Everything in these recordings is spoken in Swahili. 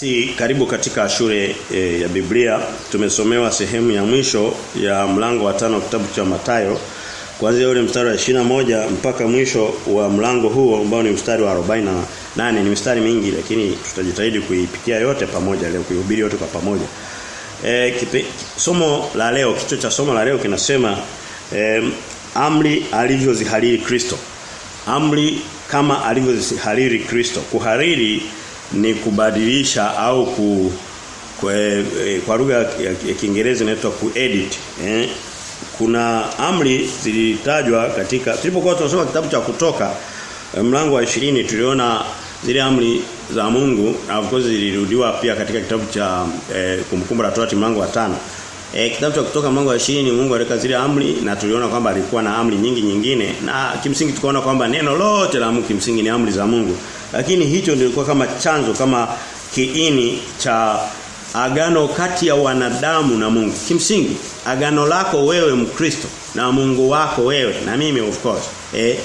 Si karibu katika shule e, ya Biblia tumesomewa sehemu ya mwisho ya mlango wa tano kitabu cha Matayo kuanzia ule mstari wa 21 mpaka mwisho wa mlango huo ambao ni mstari wa 48 ni mstari mingi lakini tutajitahidi kuipitia yote pamoja leo kuihubiri yote kwa pamoja. E, kipe, somo la leo kichwa cha somo la leo kinasema e, amri alivyozihariri Kristo. Amri kama alivyozihariri Kristo. Kuhariri ni kubadilisha au ku kwa, kwa lugha ya, Kiingereza inaitwa kuedit eh kuna amri zilitajwa katika tulipokuwa tunasoma kitabu cha kutoka mlango wa 20 tuliona zile amri za Mungu na of course zilirudiwa pia katika kitabu cha eh, kumkumbuka la Torati mlango wa tano E, kitabu cha kutoka mlango wa 20 Mungu aliweka zile amri na tuliona kwamba alikuwa na amri nyingi nyingine na kimsingi tukaona kwamba neno lote la Mungu kimsingi ni amri za Mungu. Lakini hicho ndilikuwa kama chanzo kama kiini cha agano kati ya wanadamu na Mungu. Kimsingi agano lako wewe Mkristo na Mungu wako wewe na mimi of course eh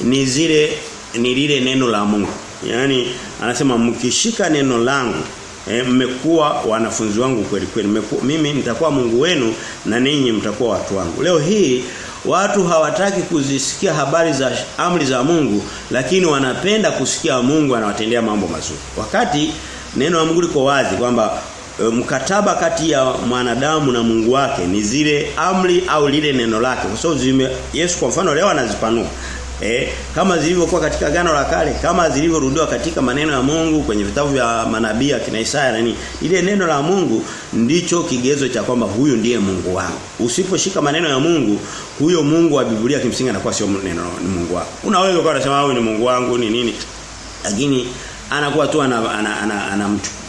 ni zile ni lile neno la Mungu. yani anasema mkishika neno langu E, mmekuwa wanafunzi wangu kweli kweli. Mimi nitakuwa Mungu wenu na ninyi mtakuwa watu wangu. Leo hii watu hawataki kuzisikia habari za amri za Mungu lakini wanapenda kusikia Mungu anawatendea mambo mazuri. Wakati neno la Mungu liko wazi kwamba e, mkataba kati ya mwanadamu na Mungu wake ni zile amri au lile neno lake. Kwa sababu Yesu kwa mfano leo anazipanua. Eh, kama zilivyokuwa katika gano la kale, kama zilivyorudiwa katika maneno ya Mungu kwenye vitabu vya manabii kina Isaya na nini. Ile neno la Mungu ndicho kigezo cha kwamba huyu ndiye Mungu wangu. Usiposhika maneno ya Mungu, huyo Mungu wa Biblia kimsingi anakuwa sio neno ni Mungu wako. Unaweza ukawa unasema huyu ni Mungu wangu ni nini? Lakini anakuwa tu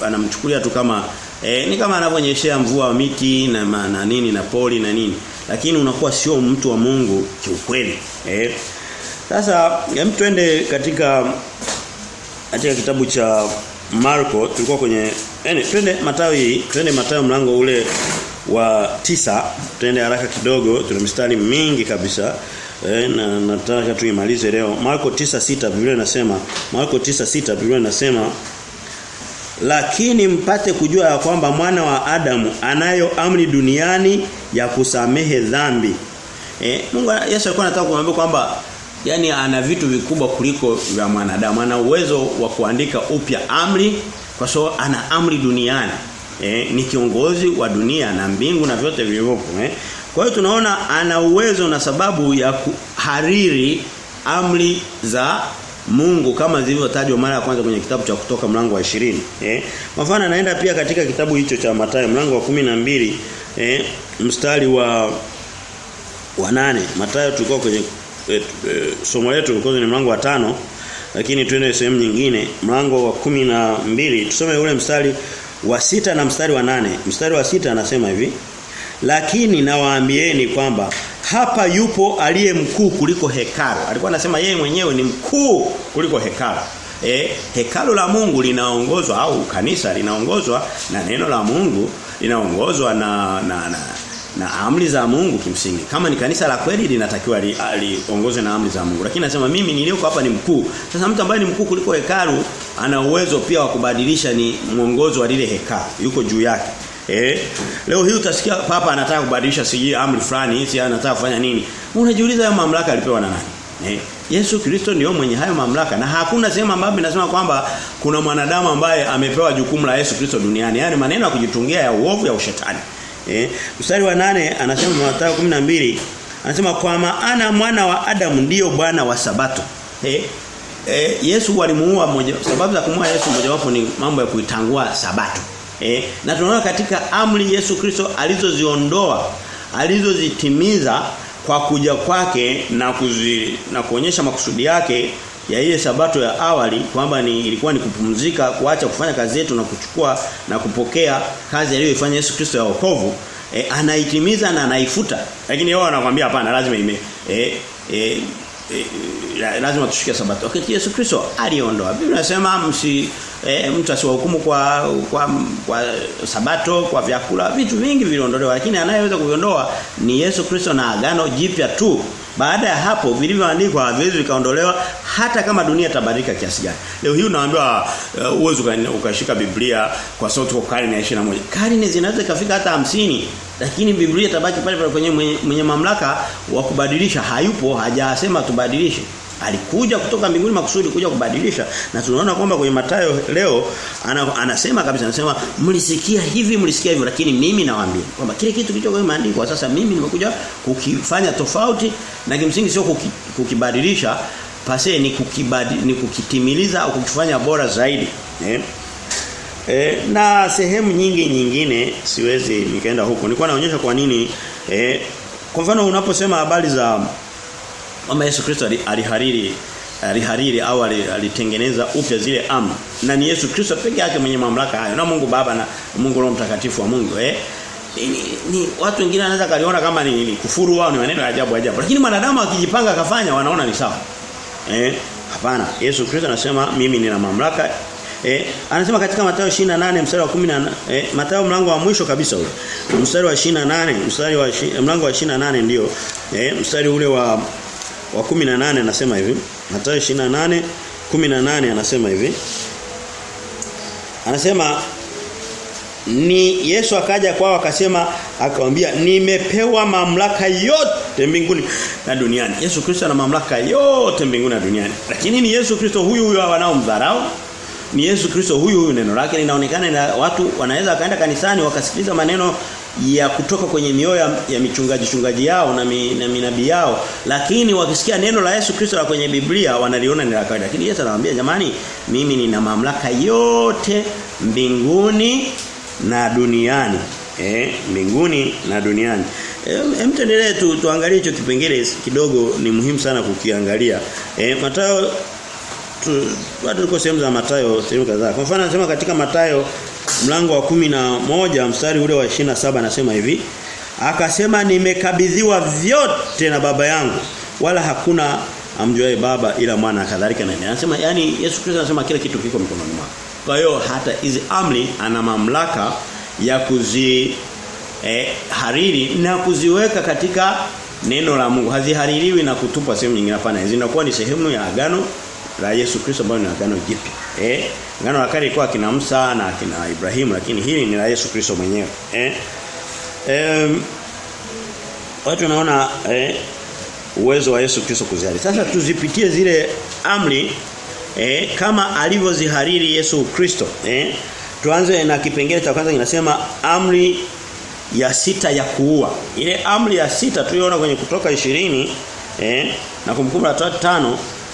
anamchukulia tu kama eh, ni kama anavyonyeshea mvua wa miti na, na nini na poli na nini. Lakini unakuwa sio mtu wa Mungu kiukweli. Eh, sasa hem twende katika katika kitabu cha Marko. Tulikuwa kwenye yani twende Mathayo hii twende Mathayo mlango ule wa tisa. Twende haraka kidogo tuna mistari mingi kabisa. E, na nataka tuimalize leo. Marko 9:6 Biblia inasema Marko 9:6 Biblia inasema lakini mpate kujua ya kwamba mwana wa Adamu anayo amri duniani ya kusamehe dhambi. Eh Mungu Yesu alikuwa anataka kumwambia kwamba yani ana vitu vikubwa kuliko vya mwanadamu. Ana uwezo wa kuandika upya amri kwa sababu ana amri duniani. Eh, ni kiongozi wa dunia na mbingu na vyote vilivyopo eh. kwa hiyo tunaona ana uwezo na sababu ya kuhariri amri za Mungu kama zilivyotajwa mara ya kwanza kwenye kitabu cha kutoka mlango wa 20 eh. Mfano anaenda pia katika kitabu hicho cha Mathayo mlango wa 12 eh mstari wa wa nane. Mathayo tulikuwa kwenye e, e, somo letu kwanza ni mlango wa tano lakini twende sehemu nyingine mlango wa kumi na mbili. Tusome ule mstari wa sita na mstari wa nane. Mstari wa sita anasema hivi lakini nawaambieni kwamba hapa yupo aliye mkuu kuliko hekalu. Alikuwa anasema yeye mwenyewe ni mkuu kuliko hekalu. Eh hekalu la Mungu linaongozwa au kanisa linaongozwa na neno la Mungu linaongozwa na na, na na amri za Mungu kimsingi. Kama ni kanisa la kweli linatakiwa liongozwe li na amri za Mungu. Lakini nasema mimi nilioko hapa ni mkuu. Sasa mtu ambaye ni mkuu kuliko hekalu ana uwezo pia wa kubadilisha ni mwongozo wa lile hekalu. Yuko juu yake. Eh? Leo hii utasikia papa anataka kubadilisha siji amri fulani, si anataka kufanya nini? Unajiuliza hayo mamlaka alipewa na nani? Eh? Yesu Kristo ndio mwenye hayo mamlaka na hakuna sehemu ambapo inasema kwamba kuna mwanadamu ambaye amepewa jukumu la Yesu Kristo duniani. Yaani maneno ya kujitungia ya uovu ya ushetani. Eh, mstari wa nane anasema Mathayo 12 anasema kwa maana mwana wa Adamu ndiyo bwana wa sabato. Eh, eh Yesu walimuua moja sababu za kumuua Yesu mojawapo ni mambo ya kuitangua sabato. Eh, na tunaona katika amri Yesu Kristo alizoziondoa alizozitimiza kwa kuja kwake na kuzi, na kuonyesha makusudi yake ya ile sabato ya awali kwamba ni ilikuwa ni kupumzika kuacha kufanya kazi yetu na kuchukua na kupokea kazi aliyoifanya Yesu Kristo ya wokovu e, anaitimiza na anaifuta. Lakini wao wanakuambia hapana lazima ime e, e, e, lazima tushike sabato. Okay, Yesu Kristo aliondoa. Biblia inasema msi e, mtu asiwahukumu kwa, kwa kwa sabato kwa vyakula vitu vingi viliondolewa. Lakini anayeweza kuviondoa ni Yesu Kristo na agano jipya tu Baada ya hapo vilivyoandikwa haviwezi vikaondolewa hata kama dunia tabadilika kiasi gani. Leo hii unaambiwa uh, ukashika Biblia kwa sauti kwa karne ya 21. Karne zinaweza kufika hata hamsini lakini Biblia tabaki pale pale kwenye mwenye, mwenye mamlaka wa kubadilisha hayupo hajasema tubadilishe. Alikuja kutoka mbinguni makusudi kuja kubadilisha na tunaona kwamba kwenye matayo leo ana, anasema kabisa anasema mlisikia hivi mlisikia hivyo lakini mimi nawaambia kwamba kile kitu kilicho kwenye maandiko sasa mimi nimekuja kukifanya tofauti na kimsingi sio kuki, kukibadilisha pase ni kukibadi, ni kukitimiliza au kukifanya bora zaidi eh? E, na sehemu nyingi nyingine siwezi nikaenda huko. Nilikuwa naonyesha kwa nini eh, kwa mfano unaposema habari za kwamba Yesu Kristo alihariri alihariri au alitengeneza upya zile amri na ni Yesu Kristo peke yake mwenye mamlaka hayo na Mungu Baba na Mungu Roho Mtakatifu wa Mungu eh? Ni, ni watu wengine wanaweza kaliona kama ni, ni kufuru wao ni maneno ya ajabu ajabu. Lakini mwanadamu akijipanga akafanya wanaona ni sawa eh? Hapana. Yesu Kristo anasema mimi nina mamlaka Eh, anasema katika Mathayo 28 mstari wa 10 eh, Mathayo mlango wa mwisho kabisa ule. Mstari wa 28, mstari wa mlango wa 28 ndio eh, mstari ule wa wa 18 anasema hivi. Mathayo 28 18 anasema hivi. Anasema ni Yesu akaja kwao akasema akamwambia nimepewa mamlaka yote mbinguni na duniani. Yesu Kristo ana mamlaka yote mbinguni na duniani. Lakini ni Yesu Kristo huyu huyu wanaomdharau ni Yesu Kristo huyu huyu neno lake linaonekana na watu wanaweza wakaenda kanisani wakasikiliza maneno ya kutoka kwenye mioyo ya, ya michungaji chungaji yao na, mi, na minabii yao. Lakini wakisikia neno la Yesu Kristo la kwenye Biblia wanaliona ni la kawaida. Lakini Yesu anawaambia jamani mimi nina mamlaka yote mbinguni na duniani. Eh mbinguni na duniani. Hem tuendelee tu tuangalie hicho kipengele kidogo ni muhimu sana kukiangalia. Eh Mathayo watu tuko sehemu za Mathayo sehemu kadhaa. Kwa mfano anasema katika Mathayo mlango wa kumi na moja mstari ule wa saba anasema hivi. Akasema nimekabidhiwa vyote na baba yangu wala hakuna amjuae baba ila mwana kadhalika na anasema yani Yesu Kristo anasema kila kitu kiko mikononi mwake. Kwa hiyo hata hizi amri ana mamlaka ya kuzi eh, hariri na kuziweka katika neno la Mungu. Hazihaririwi na kutupwa sehemu nyingine hapana. Zinakuwa ni sehemu ya agano la Yesu Kristo ambayo ni agano jipya. Eh, Ngano la kale ilikuwa kina Musa na kina Ibrahimu lakini hili ni la Yesu Kristo mwenyewe. Eh? Em watu wanaona eh uwezo wa Yesu Kristo kuzihari. Sasa tuzipitie zile amri eh kama alivyozihariri Yesu Kristo. Eh? Tuanze na kipengele cha kwanza kinasema amri ya sita ya kuua. Ile amri ya sita tuliona kwenye kutoka 20 eh na kumkumbuka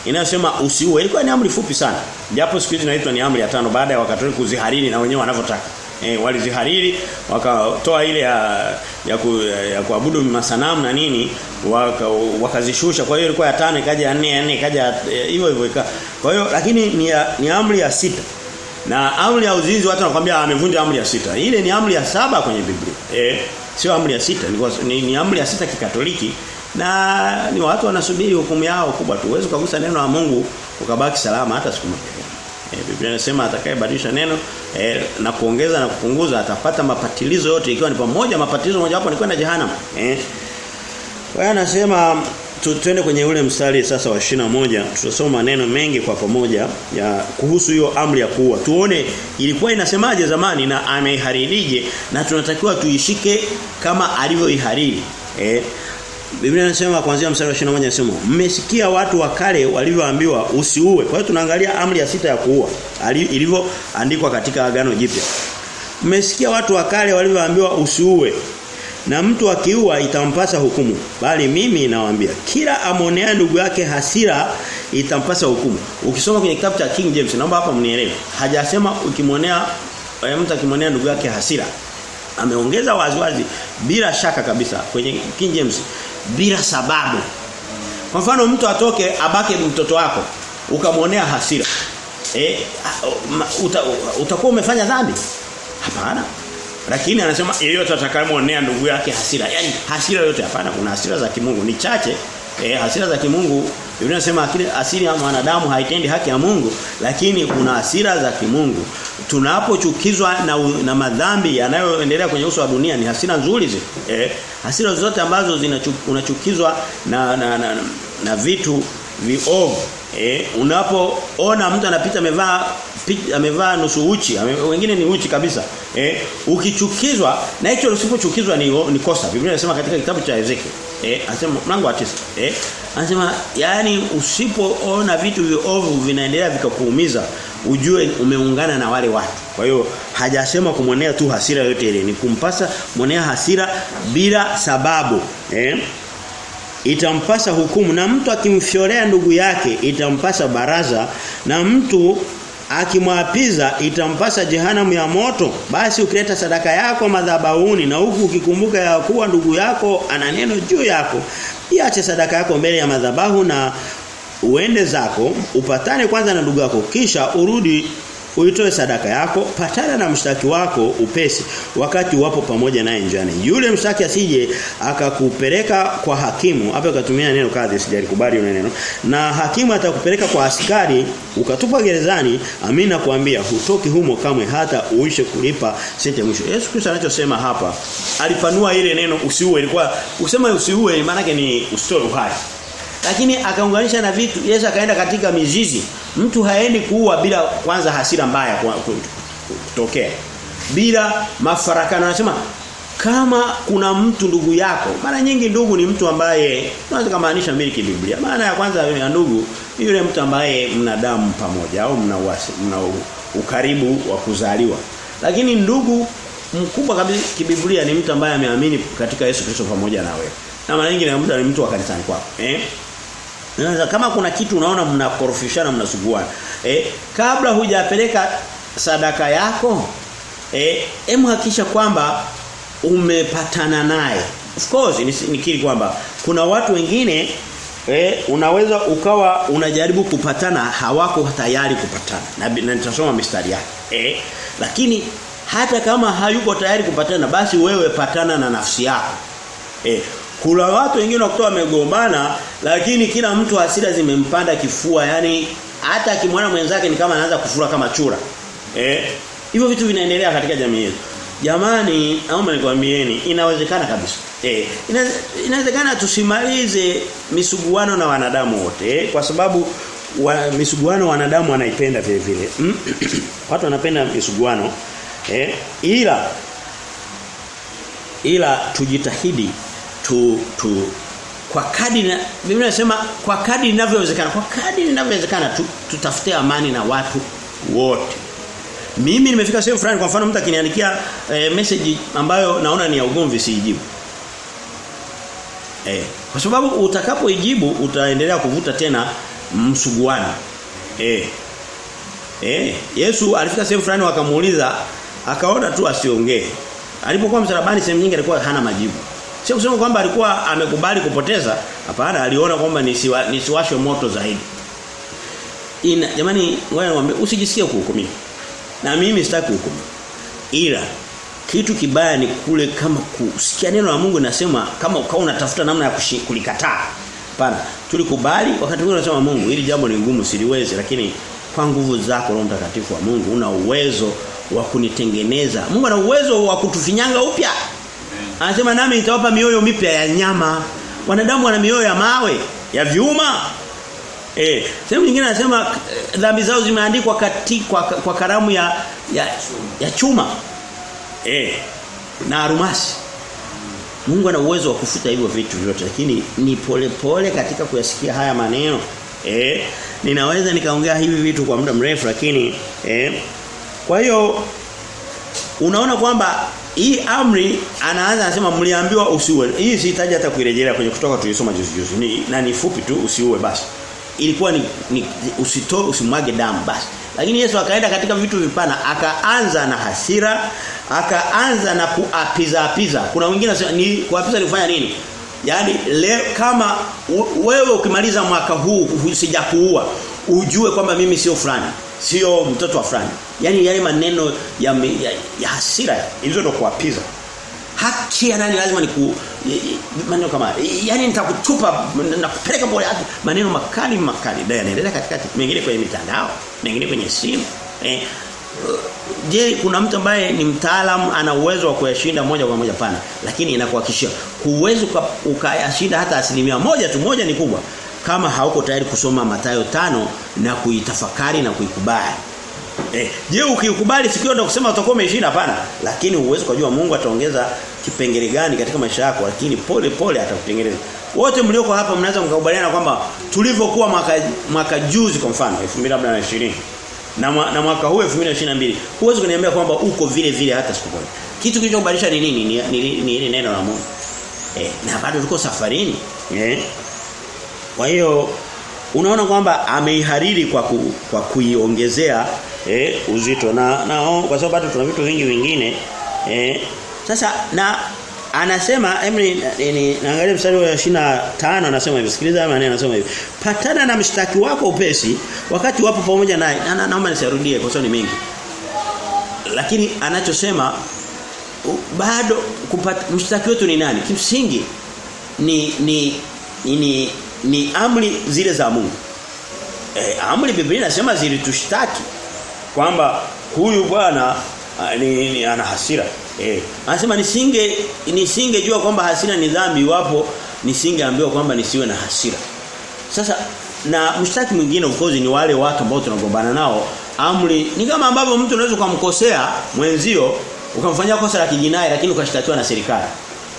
inayosema usiue. Ilikuwa ni amri fupi sana. Japo siku hizi inaitwa ni amri ya tano baada ya wakatoliki kuzihariri na wenyewe wanavyotaka. Eh walizihariri wakatoa ile ya ya, ku, ya kuabudu masanamu na nini waka, wakazishusha. Kwa hiyo ilikuwa ya tano ikaja ya nne ya nne ikaja hivyo hivyo ika. Kwa hiyo lakini ni, ya, ni amri ya sita. Na amri ya uzinzi watu wanakuambia amevunja amri ya sita. Ile ni amri ya saba kwenye Biblia. Eh sio amri ya sita ni, ni, ni amri ya sita kikatoliki na ni watu wanasubiri hukumu yao kubwa tu. Uwezo kugusa neno la Mungu ukabaki salama hata siku moja. E, Biblia inasema atakayebadilisha neno e, na kuongeza na kupunguza atapata mapatilizo yote ikiwa ni pamoja mapatilizo moja wapo ni kwenda jehanamu. Eh. Kwa hiyo anasema tuende kwenye ule mstari sasa wa moja tutasoma maneno mengi kwa pamoja ya kuhusu hiyo amri ya kuua. Tuone ilikuwa inasemaje zamani na ameiharirije na tunatakiwa tuishike kama alivyoihariri. Eh Biblia inasema kuanzia mstari wa 21 inasema mmesikia watu wa kale walivyoambiwa usiue. Kwa hiyo tunaangalia amri ya sita ya kuua ilivyoandikwa katika agano jipya. Mmesikia watu wa kale walivyoambiwa usiue. Na mtu akiua itampasa hukumu. Bali mimi nawaambia kila amonea ndugu yake hasira itampasa hukumu. Ukisoma kwenye kitabu cha King James naomba hapa mnielewe. Hajasema ukimwonea mtu akimwonea ndugu yake hasira ameongeza waziwazi bila shaka kabisa kwenye King James bila sababu. Kwa mfano mtu atoke abake mtoto wako ukamwonea hasira. Eh uta, utakuwa umefanya dhambi? Hapana. Lakini anasema yeyote atakayemwonea ndugu yake hasira. Yaani hasira yote hapana kuna hasira za kimungu ni chache. Eh hasira za kimungu Biblia inasema asili ya mwanadamu haitendi haki ya Mungu lakini kuna asira za kimungu. Tunapochukizwa na, na madhambi yanayoendelea kwenye uso wa dunia ni hasira nzuri zi. Eh, hasira zote ambazo unachukizwa na na, na, na, na vitu viovu eh unapoona mtu anapita amevaa amevaa nusu uchi ame, wengine ni uchi kabisa eh ukichukizwa na hicho usipochukizwa ni ni kosa Biblia inasema katika kitabu cha Ezekiel eh anasema mlango wa 9 eh anasema yani usipoona vitu viovu vinaendelea vikakuumiza ujue umeungana na wale watu. Kwa hiyo hajasema kumwonea tu hasira yote ile. Ni kumpasa mwonea hasira bila sababu eh? Itampasa hukumu na mtu akimfyorea ndugu yake itampasa baraza na mtu akimwapiza itampasa jehanamu ya moto. Basi ukileta sadaka yako madhabahuni na huku ukikumbuka ya kuwa ndugu yako ana neno juu yako iache sadaka yako mbele ya madhabahu na uende zako upatane kwanza na ndugu yako kisha urudi uitoe sadaka yako patana na mshtaki wako upesi wakati wapo pamoja naye njiani. Yule mshtaki asije akakupeleka kwa hakimu. Hapa akatumia neno kadhi sijalikubali yule neno. Na hakimu atakupeleka kwa askari ukatupa gerezani amina kuambia hutoki humo kamwe hata uishe kulipa sente mwisho. Yesu Kristo anachosema hapa alipanua ile neno usiue. Ilikuwa usema usiue maana ni usitoe uhai lakini akaunganisha na vitu Yesu akaenda katika mizizi. Mtu haendi kuua bila kwanza hasira mbaya kutokea. Bila mafarakano. Anasema kama kuna mtu ndugu yako mara nyingi ndugu ni mtu ambaye unaweza kumaanisha miliki Biblia. Maana ya kwanza ya ndugu ni yule mtu ambaye mna damu pamoja au mna, wasi, mna ukaribu wa kuzaliwa. Lakini ndugu mkubwa kabisa kibiblia ni mtu ambaye ameamini katika Yesu Kristo pamoja na wewe. Na mara nyingi ni mtu wa kanisani kwako eh Unaweza kama kuna kitu unaona mnakorofishana mnasuguana. Eh kabla hujapeleka sadaka yako eh em hakisha kwamba umepatana naye. Of course nikiri kwamba kuna watu wengine eh unaweza ukawa unajaribu kupatana hawako tayari kupatana. Na, na nitasoma mistari yake. Eh lakini hata kama hayuko tayari kupatana basi wewe patana na nafsi yako. Eh kuna watu wengine wakuta wamegombana lakini kila mtu hasira zimempanda kifua yani hata akimwona mwenzake ni kama anaanza kufura kama chura. Eh? Hivyo vitu vinaendelea katika jamii yetu. Jamani, naomba nikwambieni inawezekana kabisa. Eh, inawezekana tusimalize misuguano na wanadamu wote eh? kwa sababu wa, misuguano wanadamu wanaipenda vile vile. Watu wanapenda misuguano eh? ila ila tujitahidi tu tu kwa kadi na Biblia inasema kwa kadi inavyowezekana kwa kadi inavyowezekana tu, tutafute amani na watu wote. Mimi nimefika sehemu fulani kwa mfano mtu akiniandikia e, message ambayo naona ni ya ugomvi siijibu. Eh kwa sababu utakapoijibu utaendelea kuvuta tena msuguano. Eh eh Yesu alifika sehemu fulani wakamuuliza akaona tu asiongee. Alipokuwa msalabani sehemu nyingi alikuwa hana majibu Sio kusema kwamba alikuwa amekubali kupoteza, hapana aliona kwamba nisiwa, nisiwashwe moto zaidi. Ina jamani ngoja niwaambie usijisikie kuhukumiwa. Na mimi sitaki kuhukumiwa. Ila kitu kibaya ni kule kama kusikia neno la Mungu nasema kama ukawa unatafuta namna ya kulikataa. Hapana, tulikubali wakati mwingine unasema Mungu hili jambo ni ngumu siliwezi lakini kwa nguvu zako Roho Mtakatifu wa Mungu una uwezo wa kunitengeneza. Mungu ana uwezo wa kutufinyanga upya. Anasema nami nitawapa mioyo mipya ya nyama. Wanadamu wana mioyo ya mawe, ya vyuma. Eh, sehemu nyingine anasema dhambi zao zimeandikwa kwa, kwa karamu ya ya, ya chuma. Eh, na arumasi. Mungu ana uwezo wa kufuta hivyo vitu vyote lakini ni polepole pole katika kuyasikia haya maneno. Eh, ninaweza nikaongea hivi vitu kwa muda mrefu lakini eh kwa hiyo unaona kwamba hii amri anaanza anasema mliambiwa usiue. Hii sihitaji hata kuirejelea kwenye kutoka tulisoma juzi juzi. Ni na ni fupi tu usiue basi. Ilikuwa ni, ni usitoe usimwage damu basi. Lakini Yesu akaenda katika vitu vipana akaanza na hasira, akaanza na kuapiza apiza. Kuna wengine nasema ni kuapiza ni kufanya nini? Yaani kama wewe ukimaliza mwaka huu sijakuua ujue kwamba mimi sio fulani sio mtoto wa fulani. Yani yale maneno ya, ya, ya hasira. Hizo ndo kuapiza. Haki ya nani? Lazima niku maneno kama yani nitakutupa na kupeleka mbele hapo maneno makali makali. Ndio yanaendelea katikati. Mengine kwenye mitandao mengine kwenye simu. Eh je kuna mtu ambaye ni mtaalamu ana uwezo wa kuyashinda moja kwa moja? Pana lakini inakuhakikishia huwezi ukayashinda hata asilimia moja tu. Moja ni kubwa kama hauko tayari kusoma Mathayo tano na kuitafakari na kuikubali. Eh, je ukikubali sikio ndio kusema utakuwa umeshinda hapana. Lakini uwezo kujua Mungu ataongeza kipengele gani katika maisha yako lakini pole pole atakutengeneza. Wote mlioko hapa mnaweza mkakubaliana kwamba tulivyokuwa mwaka mwaka juzi kwa mfano 2020 na, na mwaka huu 2022 huwezi kuniambia kwamba uko vile vile hata siku moja. Kitu kilichobadilisha ni nini? Ni ni neno la Mungu. Eh, na bado tuko safarini? Eh kwa hiyo unaona kwamba ameihariri kwa ku, kwa kuiongezea eh, uzito. Na, na kwa sababu bado tuna vitu vingi vingine eh, sasa na anasema emri ni naangalia mstari wa 25 anasema hivi. Sikiliza maneno anasema hivi. Patana na mshtaki wako upesi wakati wapo pamoja naye. Na, na, naomba nisirudie kwa sababu ni mengi. Lakini anachosema bado kupata mshtaki wetu ni nani? Kimsingi ni ni ni, ni, ni amri zile za Mungu. E, amri Biblia inasema zilitushtaki kwamba huyu bwana ni, ni ana hasira. Eh anasema nisinge nisingejua kwamba hasira ni dhambi iwapo nisingeambiwa kwamba nisiwe na hasira. Sasa na mshtaki mwingine of course ni wale watu ambao tunagombana nao. Amri ni kama ambavyo mtu unaweza kumkosea mwenzio ukamfanyia kosa la kijinai lakini ukashtakiwa na serikali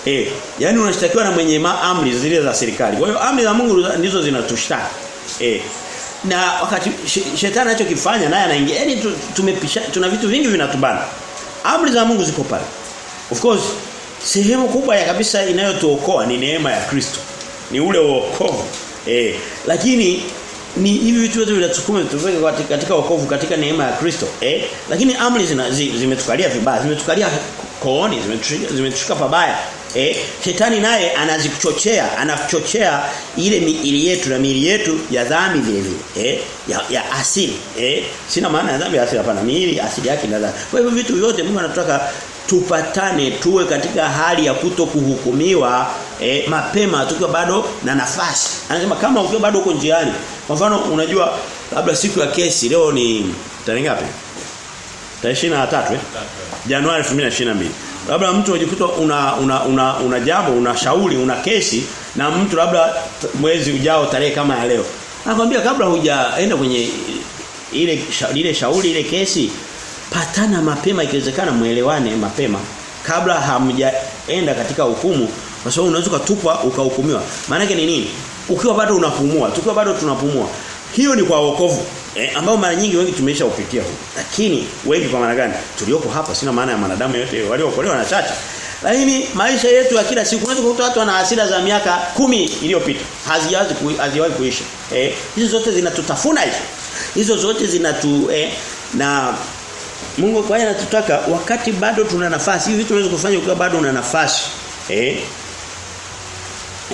eh yani unashtakiwa na mwenye amri zile za serikali. Kwa hiyo amri za Mungu ndizo zinatushtaki eh na wakati shetani anachokifanya naye anaingia yani tumepisha tuna vitu vingi vinatubana. Amri za Mungu ziko pale. Of course sehemu kubwa ya kabisa inayotuokoa ni neema ya Kristo. Ni ule wokovu. Eh lakini ni hivi vitu vyote vinatusukuma tupeke katika, katika wokovu katika neema ya Kristo. Eh lakini amri zimetukalia vibaya zimetukalia kooni zimetushika pabaya Eh, shetani naye anazichochea, anachochea ile miili yetu na miili yetu ya dhambi vile vile, eh, ya, ya asili. Eh, sina maana ya dhambi ya asili hapana, miili asili yake na dhambi. Kwa hivyo vitu vyote Mungu anataka tupatane tuwe katika hali ya kuto kuhukumiwa eh, mapema tukiwa bado na nafasi. Anasema kama ukiwa bado uko njiani. Kwa mfano unajua labda siku ya kesi leo ni tarehe ngapi? Tarehe 23 eh? Januari 2022 labda mtu unajikuta una una una, una jambo una shauri una kesi na mtu labda mwezi ujao tarehe kama ya leo. Anakuambia kabla hujaenda kwenye ile ile shauri ile kesi patana mapema ikiwezekana muelewane mapema kabla hamjaenda katika hukumu kwa sababu unaweza kutupwa ukahukumiwa. Maana ni nini? Ukiwa bado unapumua tukiwa bado tunapumua. Hiyo ni kwa wokovu eh, ambao mara nyingi wengi tumeisha upitia huko. Lakini wengi kwa maana gani? Tuliopo hapa sina maana ya wanadamu yote waliookolewa na chache lakini maisha yetu ya kila siku unaweza kukuta watu wana hasira za miaka kumi iliyopita. Hazijawahi hazijawahi kuisha. Eh, hizo zote zinatutafuna hizo. Hizo zote zinatu eh, na Mungu kwa anatutaka wakati bado tuna nafasi hivi vitu unaweza kufanya ukiwa bado una nafasi. Eh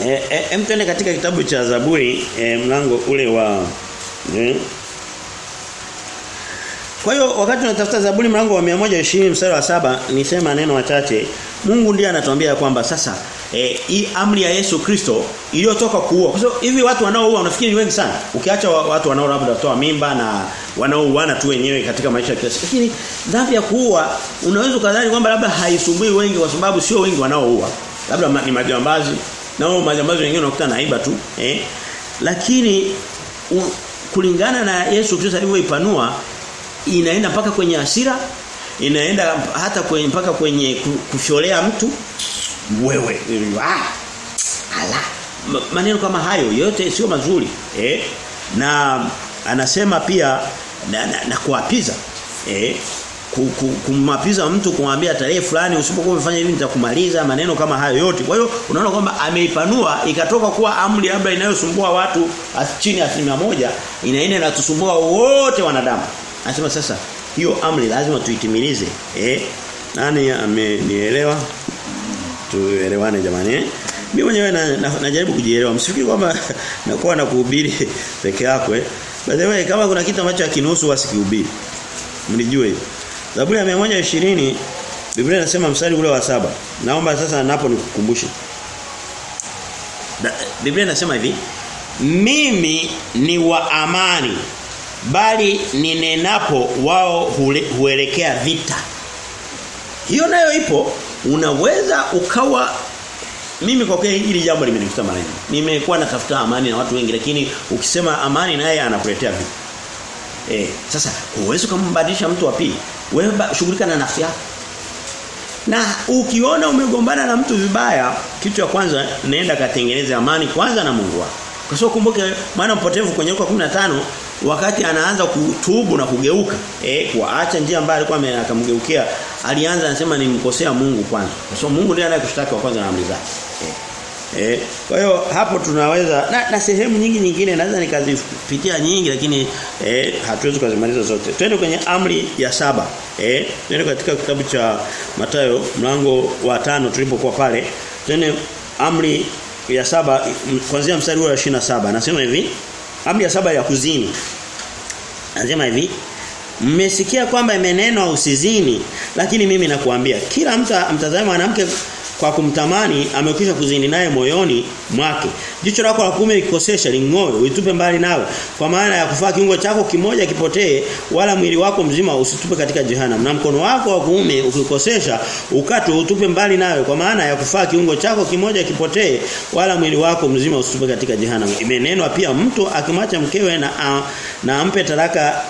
Eh, eh, katika kitabu cha Zaburi eh, mlango ule wa eh. Kwa hiyo wakati tunatafuta Zaburi mlango wa 120 mstari wa saba nisema neno machache Mungu ndiye anatuambia kwamba sasa eh, hii amri ya Yesu Kristo iliyotoka kuua. Kwa sababu hivi watu wanaoua unafikiri ni wengi sana. Ukiacha watu wanao labda toa mimba na wanaouana tu wenyewe katika maisha ya kila. Lakini dhambi ya kuua unaweza kadhani kwamba labda haisumbui wengi kwa sababu sio wengi wanaoua. Labda ni majambazi na wao majambazi wengine unakuta naiba tu eh lakini u, kulingana na Yesu Kristo alivyoipanua inaenda mpaka kwenye asira inaenda hata kwenye mpaka kwenye kufyolea mtu. Wewe. Ah ala. Maneno kama hayo yote sio mazuri eh? Na anasema pia na, na, na kuapiza eh? Kumapiza mtu kumwambia tarehe fulani usipokuwa umefanya hivi nitakumaliza maneno kama hayo yote. Kwa hiyo unaona kwamba ameipanua ikatoka kuwa amri labda inayosumbua watu chini ya asilimia moja inaenda na tusumbua wote wanadamu. Anasema sasa hiyo amri lazima tuitimilize. Eh? Nani amenielewa? Tuelewane jamani eh? Mimi mwenyewe najaribu na, na kujielewa. Msifikiri kwamba nakuwa na kuhubiri peke yako eh. By the way kama kuna kitu ambacho hakinuhusu wasikihubiri. Mnijue hivyo. Zaburi ya 120 Biblia inasema mstari ule wa saba. Naomba sasa napo nikukumbushe. Biblia inasema hivi, mimi ni wa amani bali ninenapo wao huelekea vita. Hiyo nayo ipo unaweza ukawa mimi kwa kweli hili jambo limenikuta mara nyingi. Nimekuwa natafuta amani na watu wengi lakini ukisema amani naye anakuletea vita. Eh, sasa huwezi kumbadilisha mtu wa pili. Wewe shughulika na nafsi yako. Na ukiona umegombana na mtu vibaya, kitu ya kwanza nenda katengeneze amani kwanza na Mungu wako. Kwa sababu kumbuke maana mpotevu kwenye 15 wakati anaanza kutubu na kugeuka, eh kuacha njia ambayo alikuwa akamgeukia, alianza anasema nimkosea Mungu kwanza. Kwa sababu Mungu ndiye anayekushtaki wa kwanza na amri zake. Eh. Eh, kwa hiyo hapo tunaweza na, na sehemu nyingi nyingine naweza nikazipitia nyingi lakini eh, hatuwezi kuzimaliza zote. Twende kwenye amri ya saba. Eh, twende katika kitabu cha Mathayo mlango wa tano tulipokuwa pale. Twende amri ya saba kuanzia mstari wa 27. Anasema hivi, amri ya saba ya kuzini. Anasema hivi, mmesikia kwamba imenenwa usizini, lakini mimi nakuambia kila mtu amtazame mwanamke kwa kumtamani amekwisha kuzini naye moyoni mwake. Jicho lako la kuume likikosesha ling'oe, uitupe mbali nawe. Kwa maana ya kufaa kiungo chako kimoja kipotee, wala mwili wako mzima usitupe katika jehanamu. Na mkono wako wa kuume ukikosesha, ukatwe utupe mbali nawe. Kwa maana ya kufaa kiungo chako kimoja kipotee, wala mwili wako mzima usitupe katika jehanamu. Imenenwa pia mtu akimwacha mkewe na a, na ampe taraka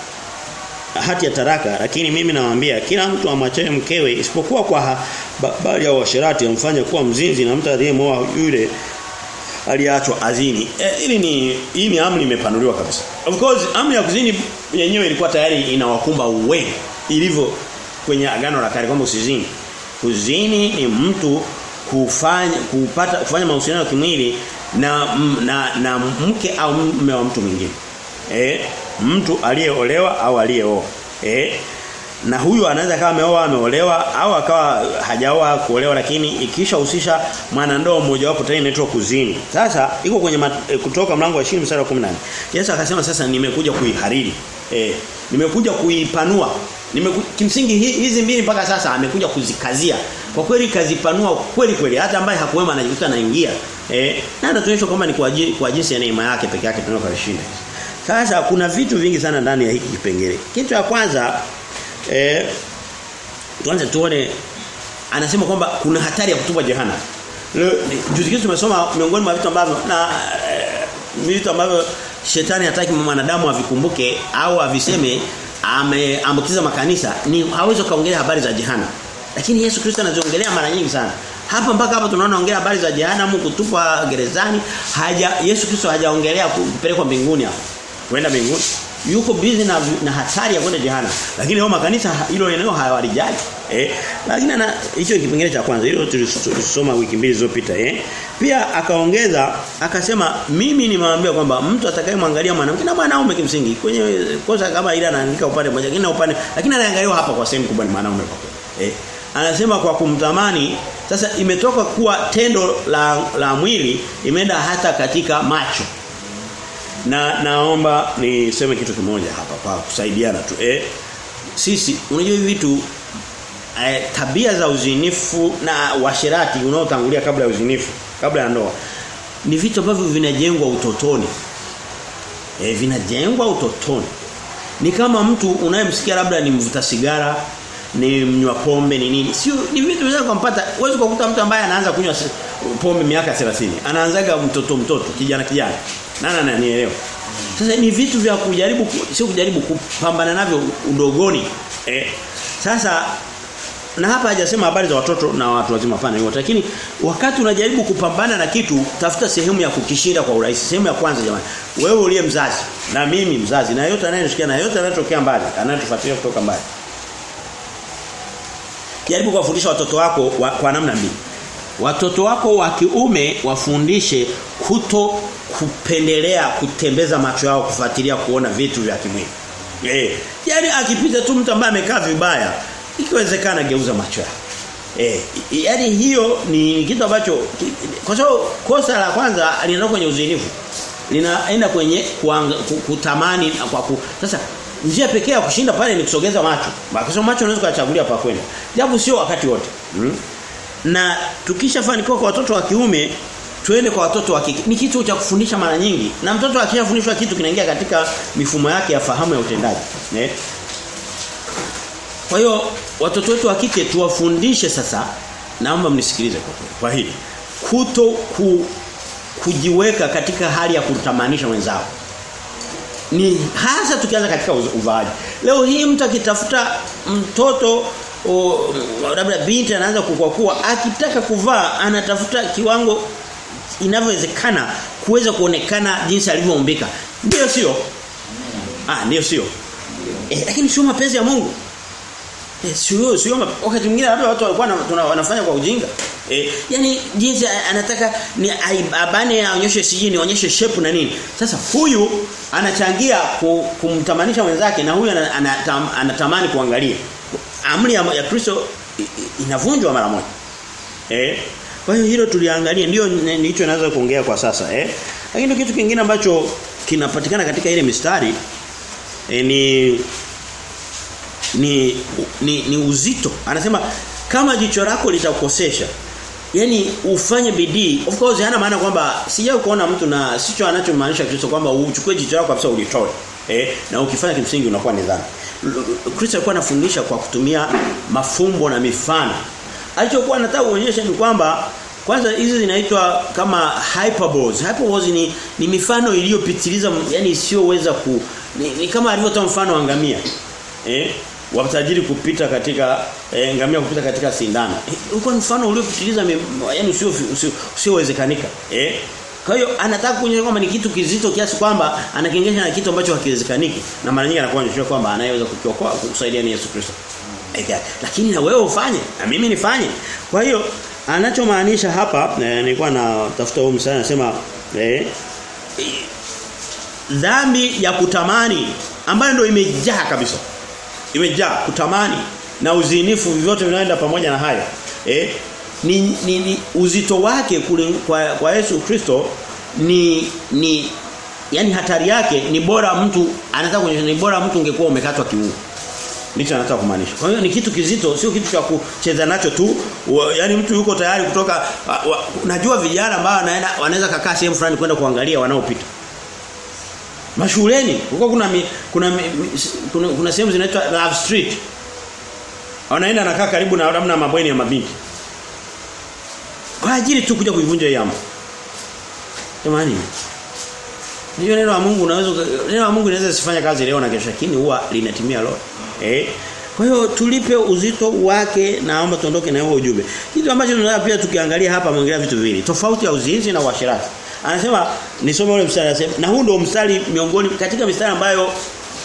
hati ya taraka lakini mimi nawaambia kila mtu amwachaye mkewe isipokuwa kwa habari ya uasherati amfanye kuwa mzinzi na mtu aliyemoa yule aliachwa azini. E, ili ni hii ni amri imepanuliwa kabisa. Of course amri ya kuzini yenyewe ilikuwa tayari inawakumba wengi ilivyo kwenye agano la kale kwamba usizini. Kuzini ni mtu kufanya kupata kufanya mahusiano ya kimwili na na, na mke au mume wa mtu mwingine. Eh, mtu aliyeolewa au aliyeoa. Eh, na huyu anaweza kama ameoa ameolewa au akawa hajaoa kuolewa lakini ikishahusisha mwanandoa mmoja wapo tena inaitwa kuzini. Sasa iko kwenye mat, e, kutoka mlango wa 20 mstari wa 18. Yesu akasema sasa nimekuja kuihariri. Eh, nimekuja kuipanua. Nimeku, kimsingi hizi mbili mpaka sasa amekuja kuzikazia. Kwa kweli kazipanua kweli kweli hata ambaye hakuwema anajikuta anaingia. Eh, na ndio kwamba ni kwa, kwa jinsi ya neema yake peke yake tunaweza kushinda. Sasa kuna vitu vingi sana ndani ya hiki kipengele. Kitu cha kwanza eh tuanze tuone anasema kwamba kuna hatari ya kutupwa Leo Juzi kitu tumesoma miongoni mwa vitu ambavyo na e, vitu ambavyo shetani hataki mwanadamu avikumbuke au aviseme ameambukiza makanisa ni hawezi kaongelea habari za jehana. Lakini Yesu Kristo anaziongelea mara nyingi sana. Hapa mpaka hapa tunaona ongea habari za jehanamu kutupwa gerezani haja Yesu Kristo hajaongelea kupelekwa mbinguni hapo. Kwenda mbinguni. Yuko busy na, na hatari ya kwenda jehana Lakini hao makanisa hilo eneo hawalijali. Eh? Lakini na hicho kipengele cha kwanza hilo tulisoma wiki mbili zilizopita eh. Pia akaongeza akasema mimi nimewaambia kwamba mtu atakayemwangalia mwanamke na mwanaume kimsingi kwenye kosa kama ile anaandika upande mmoja lakini upande lakini anaangaliwa hapa kwa sehemu kubwa ni mwanaume kwa kweli. Eh? Anasema kwa kumtamani sasa imetoka kuwa tendo la la mwili imeenda hata katika macho. Na naomba niseme kitu kimoja hapa kwa kusaidiana tu. Eh sisi unajua hivi vitu eh, tabia za uzinifu na washirati unaotangulia kabla ya uzinifu, kabla ya ndoa ni vitu ambavyo vinajengwa utotoni. Eh vinajengwa utotoni. Ni kama mtu unayemsikia labda ni mvuta sigara, ni mnywa pombe ni nini? Sio ni vitu vinaweza kumpata. Uweze kukuta mtu ambaye anaanza kunywa pombe miaka 30. Anaanzaga mtoto mtoto, kijana kijana. Nana na nielewa. Sasa ni vitu vya kujaribu sio kujaribu kupambana navyo udogoni. Eh. Sasa na hapa hajasema habari za watoto na watu wazima pana yote lakini wakati unajaribu kupambana na kitu tafuta sehemu ya kukishinda kwa urahisi sehemu ya kwanza jamani wewe uliye mzazi na mimi mzazi na yote anayenishikia na yote anayotokea mbali anayetufuatilia kutoka mbali jaribu kuwafundisha watoto wako wa, kwa namna mbili watoto wako wa kiume wafundishe kuto kupendelea kutembeza macho yao kufuatilia kuona vitu vya kimwili eh yani akipita tu mtu ambaye amekaa vibaya ikiwezekana geuza macho yako. Eh, yani hiyo ni kitu ambacho kwa sababu kosa la kwanza linaenda kwenye uzinifu. Linaenda kwenye kuanga, kutamani kwa ku, sasa njia pekee ya kushinda pale ni kusogeza macho. Kwa sababu macho unaweza kuchagulia pa kwenda. Japo sio wakati wote. Hmm? Na tukishafanikiwa kwa watoto wa kiume tuende kwa watoto wa kike. Ni kitu cha kufundisha mara nyingi. Na mtoto akishafundishwa kitu kinaingia katika mifumo yake ya fahamu ya utendaji. Ne? Kwa hiyo watoto wetu wa kike tuwafundishe sasa naomba mnisikilize kwa kweli. Kwa hili kuto ku, kujiweka katika hali ya kutamanisha wenzao. Ni hasa tukianza katika uvaaji. Leo hii mtu akitafuta mtoto labda binti anaanza kukua kuwa akitaka kuvaa anatafuta kiwango inavyowezekana kuweza kuonekana jinsi alivyoumbika. Ndio sio? Ah, ndio sio. Eh, lakini sio mapenzi ya Mungu. Eh, sio sio wakati mwingine labda watu walikuwa wanafanya kwa ujinga. Eh, yani jinsi anataka ni abane aonyeshe siji nionyeshe shape na nini. Sasa huyu anachangia kumtamanisha mwenzake na huyu anatam, anatamani kuangalia. Amri ya, ya Kristo inavunjwa mara moja. Eh? Kwa hiyo hilo tuliangalia ndio nilicho naweza kuongea kwa sasa, eh? Lakini kitu kingine ambacho kinapatikana katika ile mistari eh, ni ni, ni ni uzito. Anasema kama jicho lako litakukosesha yani ufanye bidii of course hana maana kwamba sijao kuona mtu na sicho anachomaanisha Kristo kwamba uchukue jicho lako kabisa ulitoe eh na ukifanya kimsingi unakuwa ni dhambi Kristo alikuwa anafundisha kwa kutumia mafumbo na mifano alichokuwa anataka kuonyesha ni kwamba kwanza hizi zinaitwa kama hyperboles hyperboles ni, ni mifano iliyopitiliza yani isiyoweza ku ni, ni kama alivyotoa mfano wa ngamia eh watajiri kupita katika eh, ngamia kupita katika sindano. Ulikuwa eh, mfano uliopitiliza yani usio usiowezekanika. Eh? Kwa hiyo anataka kuonyesha kwamba ni kitu kizito kiasi kwamba anakingesha na kitu ambacho hakiwezekaniki na mara nyingi anakuwa anaonyesha kwamba anayeweza kukiokoa kusaidia ni Yesu Kristo. Lakini na wewe ufanye na mimi nifanye. Kwa hiyo anachomaanisha hapa eh, nilikuwa na tafuta huyo msana anasema eh dhambi ya kutamani ambayo ndio imejaa kabisa imejaa kutamani na uzinifu vyote vinaenda pamoja na hayo eh ni, ni, ni uzito wake kule kwa, kwa Yesu Kristo ni ni yani hatari yake ni bora mtu anataka kuonyesha ni bora mtu ungekuwa umekatwa kiungo Nicho anataka kumaanisha. Kwa hiyo ni kitu kizito sio kitu cha kucheza nacho tu. Yani mtu yuko tayari kutoka wa, wa, najua vijana ambao wanaenda wanaweza kakaa sehemu fulani kwenda kuangalia wanaopita. Mashuleni huko kuna mi, kuna, mi, kuna kuna sehemu zinaitwa Love Street. Wanaenda nakaa karibu na namna mabweni ya mabinti kwa ajili tu kuja kuivunja yamo jamani Ndio neno la Mungu unaweza neno la Mungu linaweza sifanya kazi leo na kesho lakini huwa linatimia leo eh kwa hiyo tulipe uzito wake naomba tuondoke na huo ujumbe. Kitu ambacho tunataka pia tukiangalia hapa ameongelea vitu viwili. Tofauti ya uzinzi na uasherati. Anasema nisome ule mstari anasema na huu ndio mstari miongoni katika mistari ambayo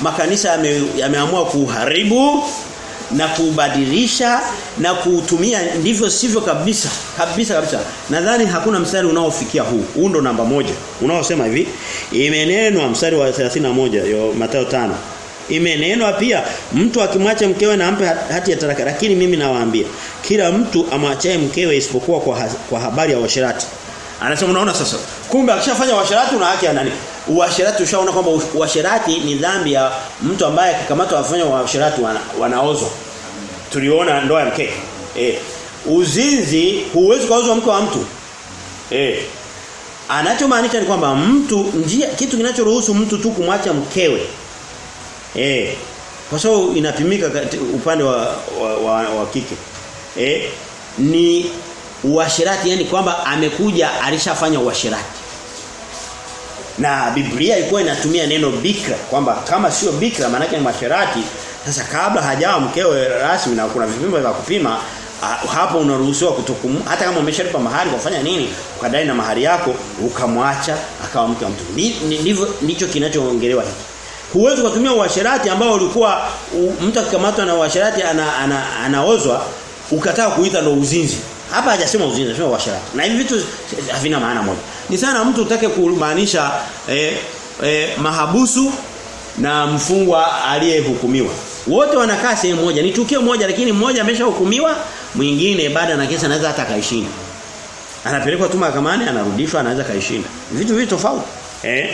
makanisa yameamua yame kuharibu na kubadilisha na kutumia ndivyo sivyo kabisa kabisa kabisa. Nadhani hakuna mstari unaofikia huu. Huu ndo namba moja. Unaosema hivi imenenwa mstari wa 31 yo Mathayo 5 imenenwa pia mtu akimwacha mkewe na ampe hati ya taraka lakini mimi nawaambia kila mtu amwachaye mkewe isipokuwa kwa, ha, kwa habari ya uasherati. Anasema unaona sasa kumbe akishafanya uasherati una haki ya nani? Uasherati ushaona kwamba uasherati ni dhambi ya mtu ambaye akikamatwa afanya uasherati wana, wanaozwa tuliona ndoa ya mke eh uzinzi huwezi kuuzwa mke wa mtu. Eh anachomaanisha ni kwamba mtu njia kitu kinachoruhusu mtu tu kumwacha mkewe. Eh kwa sababu inapimika upande wa wa, wa, wa kike. Eh ni uashirati yani kwamba amekuja alishafanya uashirati na Biblia ilikuwa inatumia neno bikra kwamba kama sio bikra maana ni masherati sasa kabla hajawa mkewe rasmi na kuna vipimo vya kupima hapo unaruhusiwa kutokum hata kama umeshalipa mahari kufanya nini ukadai na mahari yako ukamwacha akawa mke wa mtu. Ndivyo ndicho kinachoongelewa hiki. Huwezi kutumia uasherati ambao ulikuwa mtu akikamatwa na uasherati ana, ana, anaozwa ukataa kuita ndo uzinzi. Hapa hajasema uzinzi anasema uasherati. Na hivi vitu havina maana moja. Ni sana mtu utake kumaanisha eh, eh, mahabusu na mfungwa aliyehukumiwa wote wanakaa sehemu moja. Ni tukio moja lakini mmoja ameshahukumiwa mwingine bado na kesi anaweza hata kaishinda anapelekwa tu mahakamani anarudishwa anaweza kaishinda vitu vitu tofauti. Eh?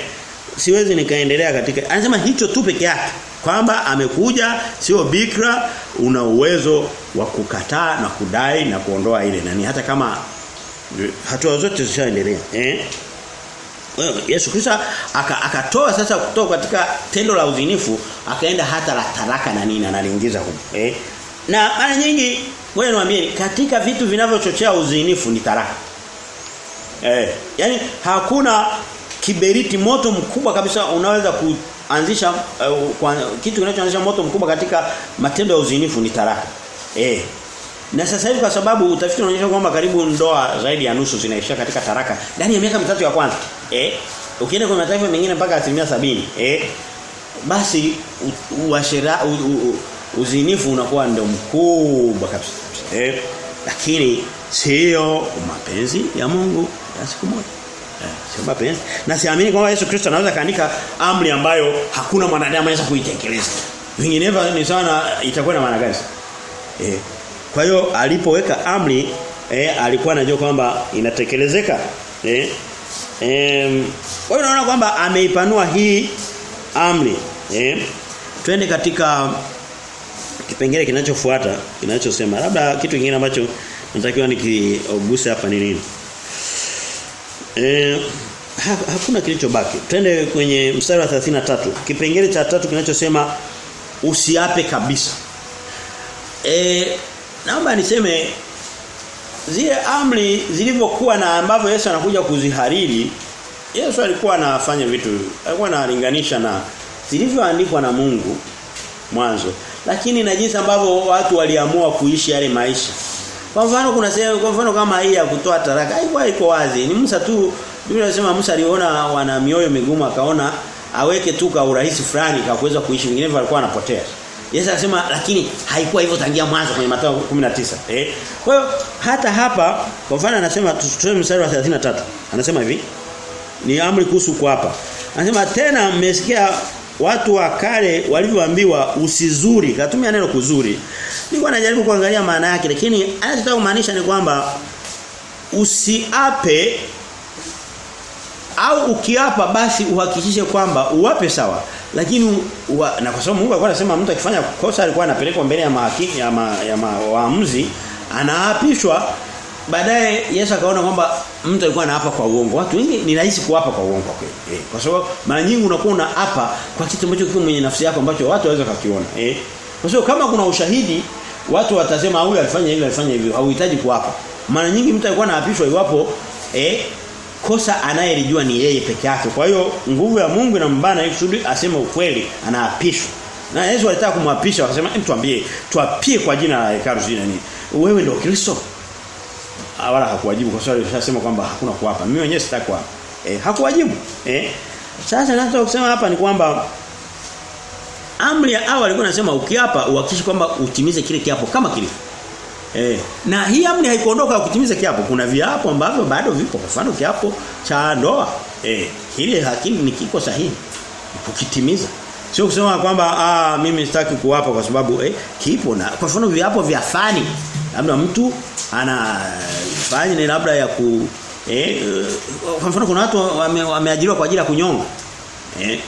Siwezi nikaendelea katika anasema hicho tu peke yake. Kwamba amekuja sio bikra una uwezo wa kukataa na kudai na kuondoa ile nani. Hata kama hatua zote zishaendelea. Eh Yesu Kristo akatoa sasa kutoka katika tendo la uzinifu akaenda hata la taraka na nini analiingiza huko eh na mara nyingi wewe niwaambie katika vitu vinavyochochea uzinifu ni taraka. eh yani hakuna kiberiti moto mkubwa kabisa unaweza kuanzisha uh, kwa, kitu kinachoanzisha moto mkubwa katika matendo ya uzinifu ni taraka. eh na sasa hivi kwa sababu utafiti unaonyesha kwamba karibu ndoa zaidi ya nusu zinaishia katika taraka ndani ya miaka mitatu ya kwanza. Eh? Ukienda kwa mataifa mengine mpaka asilimia sabini eh? Basi uashira uzinifu unakuwa ndio mkubwa kabisa. Eh? Lakini sio mapenzi ya Mungu ya siku moja. Eh, sio mapenzi. Na siamini kwamba Yesu Kristo anaweza kaandika amri ambayo hakuna mwanadamu anaweza kuitekeleza. Vinginevyo ni sana itakuwa na maana gani? Eh, kwa hiyo alipoweka amri eh, alikuwa anajua kwamba inatekelezeka. Eh? Eh, kwa unaona kwamba ameipanua hii amri. Eh? Twende katika kipengele kinachofuata kinachosema labda kitu kingine ambacho natakiwa nikioguse hapa ni nini? Eh, ha, hakuna kilichobaki. Twende kwenye mstari wa 33. Kipengele cha tatu kinachosema usiape kabisa. Eh naomba niseme zile amri zilivyokuwa na ambavyo Yesu anakuja kuzihariri Yesu alikuwa anafanya vitu alikuwa analinganisha na zilivyoandikwa na Mungu mwanzo. Lakini na jinsi ambavyo watu waliamua kuishi yale maisha. Kwa mfano kuna sehemu kwa mfano kama hii ya kutoa taraka haikuwa iko wazi. Ni Musa tu Biblia inasema Musa aliona wana mioyo migumu akaona aweke tu ka urahisi fulani ka kuweza kuishi vinginevyo alikuwa anapotea Yesu anasema lakini haikuwa hivyo tangia mwanzo kwenye Mathayo 19. Eh? Kwa hiyo hata hapa kwa mfano anasema tusome mstari wa 33. Anasema hivi. Ni amri kuhusu kuapa. Anasema tena mmesikia watu wa kale walivyoambiwa usizuri. Katumia neno kuzuri. Nilikuwa najaribu kuangalia maana yake lakini anachotaka kumaanisha ni kwamba usiape au ukiapa basi uhakikishe kwamba uwape sawa. Lakini uwa, na kwa sababu Mungu alikuwa anasema mtu akifanya kosa alikuwa anapelekwa mbele ya mahakimu ya, ma, ya ma, waamuzi anaapishwa. Baadaye Yesu akaona kwamba mtu alikuwa anaapa kwa uongo. Watu wengi ni rahisi kuapa kwa uongo kweli. Eh, kwa sababu mara nyingi unakuwa unaapa kwa kitu ambacho kiko mwenye nafsi yako ambacho watu waweza kukiona eh kwa sababu kama kuna ushahidi watu watasema huyu alifanya hivi alifanya hivi. Hauhitaji kuapa. Mara nyingi mtu alikuwa anaapishwa iwapo eh kosa anayelijua ni yeye peke yake. Kwa hiyo nguvu ya Mungu inambana ili kusudi aseme ukweli, anaapishwa. Na Yesu alitaka kumwapisha akasema, "Em tuambie, tuapie kwa jina la hekalu jina nini? Wewe ndio Kristo?" Wala hakuwajibu kwa sababu alishasema kwamba hakuna kuapa. Mimi mwenyewe sitaki kuapa. Eh, hakuwajibu. Eh? Sasa nataka kusema hapa ni kwamba amri ya awali alikuwa anasema ukiapa uhakikishe kwamba utimize kile kiapo kama kilivyo. Eh, na hii amri haikuondoka kutimiza kiapo. Kuna viapo ambavyo bado vipo. Kwa mfano kiapo cha ndoa. Eh, kile hakini ni kiko sahihi. Ukitimiza. Sio kusema kwamba ah mimi sitaki kuwapa kwa sababu eh kipo na kwa mfano viapo vya fani. Labda mtu ana fani ni labda ya ku eh kwa mfano kuna watu wameajiriwa kwa ajili ya kunyonga. Eh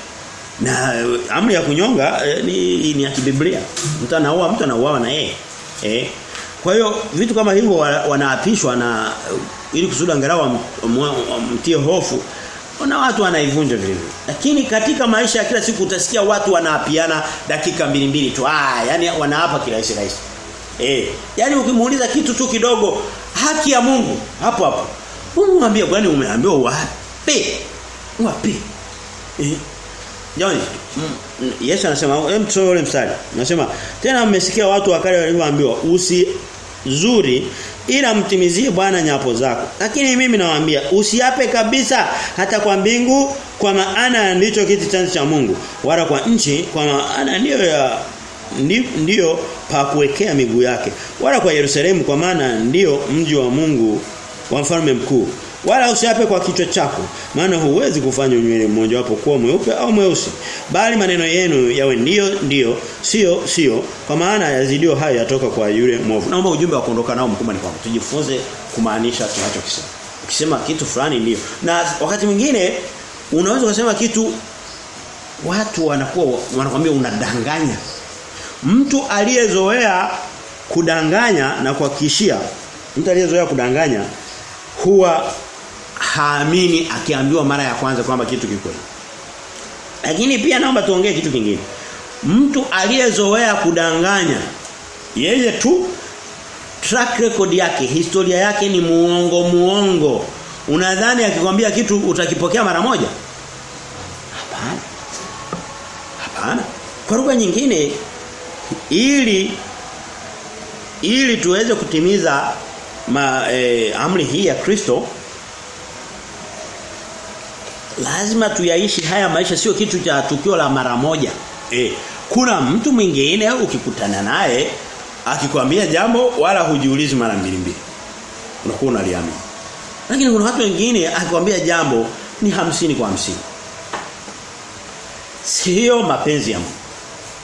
na amri ya kunyonga eh, ni, ni ya kibiblia. Mtu anaua mtu anauawa na yeye. Eh kwa hiyo vitu kama hivyo wanaapishwa na ili kusudi angalau mtie hofu na watu wanaivunja vile. Lakini katika maisha ya kila siku utasikia watu wanaapiana dakika mbili mbili tu. Ah, yani wanaapa kirahisi rahisi. Eh, yani ukimuuliza kitu tu kidogo haki ya Mungu hapo hapo. Umwambie kwani umeambiwa wapi? Wapi? Eh. Joni, mm, Yesu anasema hem tusome mstari. Anasema tena mmesikia watu wakale walivyoambiwa usi zuri ila mtimizie Bwana nyapo zako. Lakini mimi nawaambia usiape kabisa hata kwa mbingu kwa maana ndicho kiti chanzo cha Mungu wala kwa nchi kwa maana ndiyo ya ndiyo pa kuwekea miguu yake wala kwa Yerusalemu kwa maana ndio mji wa Mungu wa mfalme mkuu wala usiape kwa kichwa chako maana huwezi kufanya nywele mmoja wapo kuwa mweupe au mweusi. Bali maneno yenu yawe ndio ndio sio sio kwa maana yazidio hayo yatoka kwa yule mwovu. Naomba ujumbe wa kuondoka nao mkubwa ni kwamba tujifunze kumaanisha tunachokisema. Ukisema kitu fulani ndio. Na wakati mwingine unaweza kusema kitu watu wanakuwa wanakuambia unadanganya. Mtu aliyezoea kudanganya na kuhakikishia mtu aliyezoea kudanganya huwa haamini akiambiwa mara ya kwanza kwamba kitu kikweli. Lakini pia naomba tuongee kitu kingine. Mtu aliyezoea kudanganya yeye tu track record yake, historia yake ni muongo muongo. Unadhani akikwambia kitu utakipokea mara moja? Hapana. Hapana. Kwa lugha nyingine ili ili tuweze kutimiza ma, eh, amri hii ya Kristo lazima tuyaishi haya maisha sio kitu cha tukio la mara moja. Eh, kuna mtu mwingine ukikutana naye akikwambia jambo wala hujiulizi mara mbili mbili. Unakuwa unaliamini. Lakini kuna watu wengine akikwambia jambo ni hamsini kwa hamsini Sio mapenzi ya Mungu.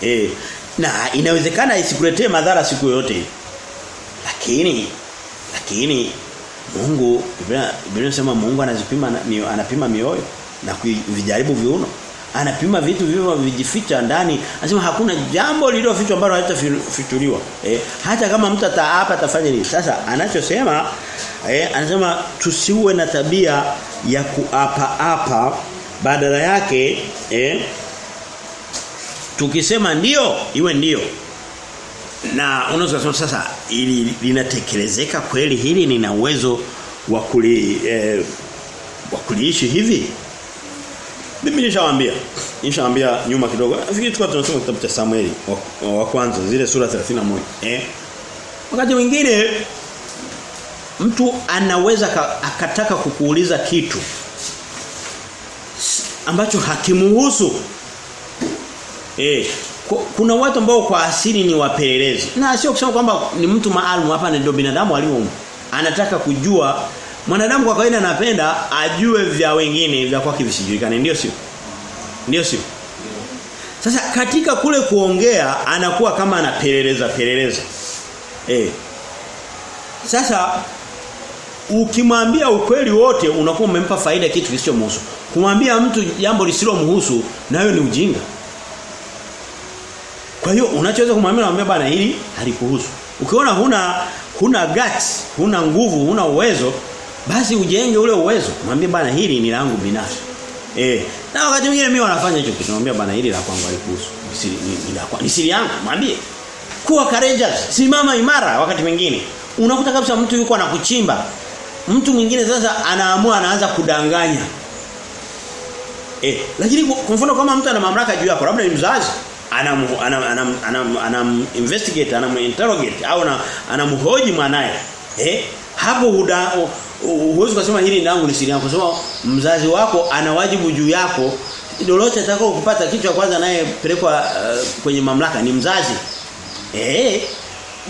Eh, na inawezekana isikuletee madhara siku yote. Lakini lakini Mungu Biblia inasema Mungu anazipima anapima mioyo na kuvijaribu viuno. Anapima vitu vivyo vijificha ndani. Anasema hakuna jambo lililofichwa ambalo halitafichuliwa. Eh, hata kama mtu ataapa atafanya nini? Sasa anachosema eh, anasema tusiwe na tabia ya kuapa apa badala yake eh, tukisema ndio iwe ndio na unaweza kusema sasa ili linatekelezeka kweli hili nina uwezo wa kuli eh, wa kuliishi hivi mimi nishawaambia nishawaambia nyuma kidogo nafikiri tulikuwa tunasoma kitabu cha Samueli wa, wa kwanza zile sura 31 eh wakati mwingine mtu anaweza ka, akataka kukuuliza kitu ambacho hakimuhusu eh kuna watu ambao kwa asili ni wapelelezi. Na sio kusema kwamba ni mtu maalum hapa ndio binadamu alivyo. Anataka kujua mwanadamu kwa kawaida anapenda ajue vya wengine vya kwake visijulikane ndio sio? Ndio sio? Sasa katika kule kuongea anakuwa kama anapeleleza peleleza. Eh. Sasa ukimwambia ukweli wote unakuwa umempa faida kitu kisichomhusu. Kumwambia mtu jambo lisilomhusu nayo ni ujinga. Kwa hiyo unachoweza kumwambia namwambia bana hili halikuhusu. Ukiona huna huna guts, huna nguvu, huna uwezo, basi ujenge ule uwezo. Mwambie bana hili ni langu binafsi. Eh, na wakati mwingine mimi wanafanya hicho kitu. Namwambia bana hili la kwangu alikuhusu. Ni ni, ni, ni siri yangu, mwambie. Kuwa courageous, simama imara wakati mwingine. Unakuta kabisa mtu yuko anakuchimba. Mtu mwingine sasa anaamua anaanza kudanganya. Eh, lakini kwa mfano kama mtu ana mamlaka juu yako, labda ni mzazi, anam anam anam, anam, anam investigate anam interrogate au anamhoji mwanae eh hapo huwezi kusema hili nangu ni siri yangu. Sema mzazi wako ana wajibu juu yako. Lolote atakao kupata kichwa kwanza naye pelekwa uh, kwenye mamlaka ni mzazi. Eh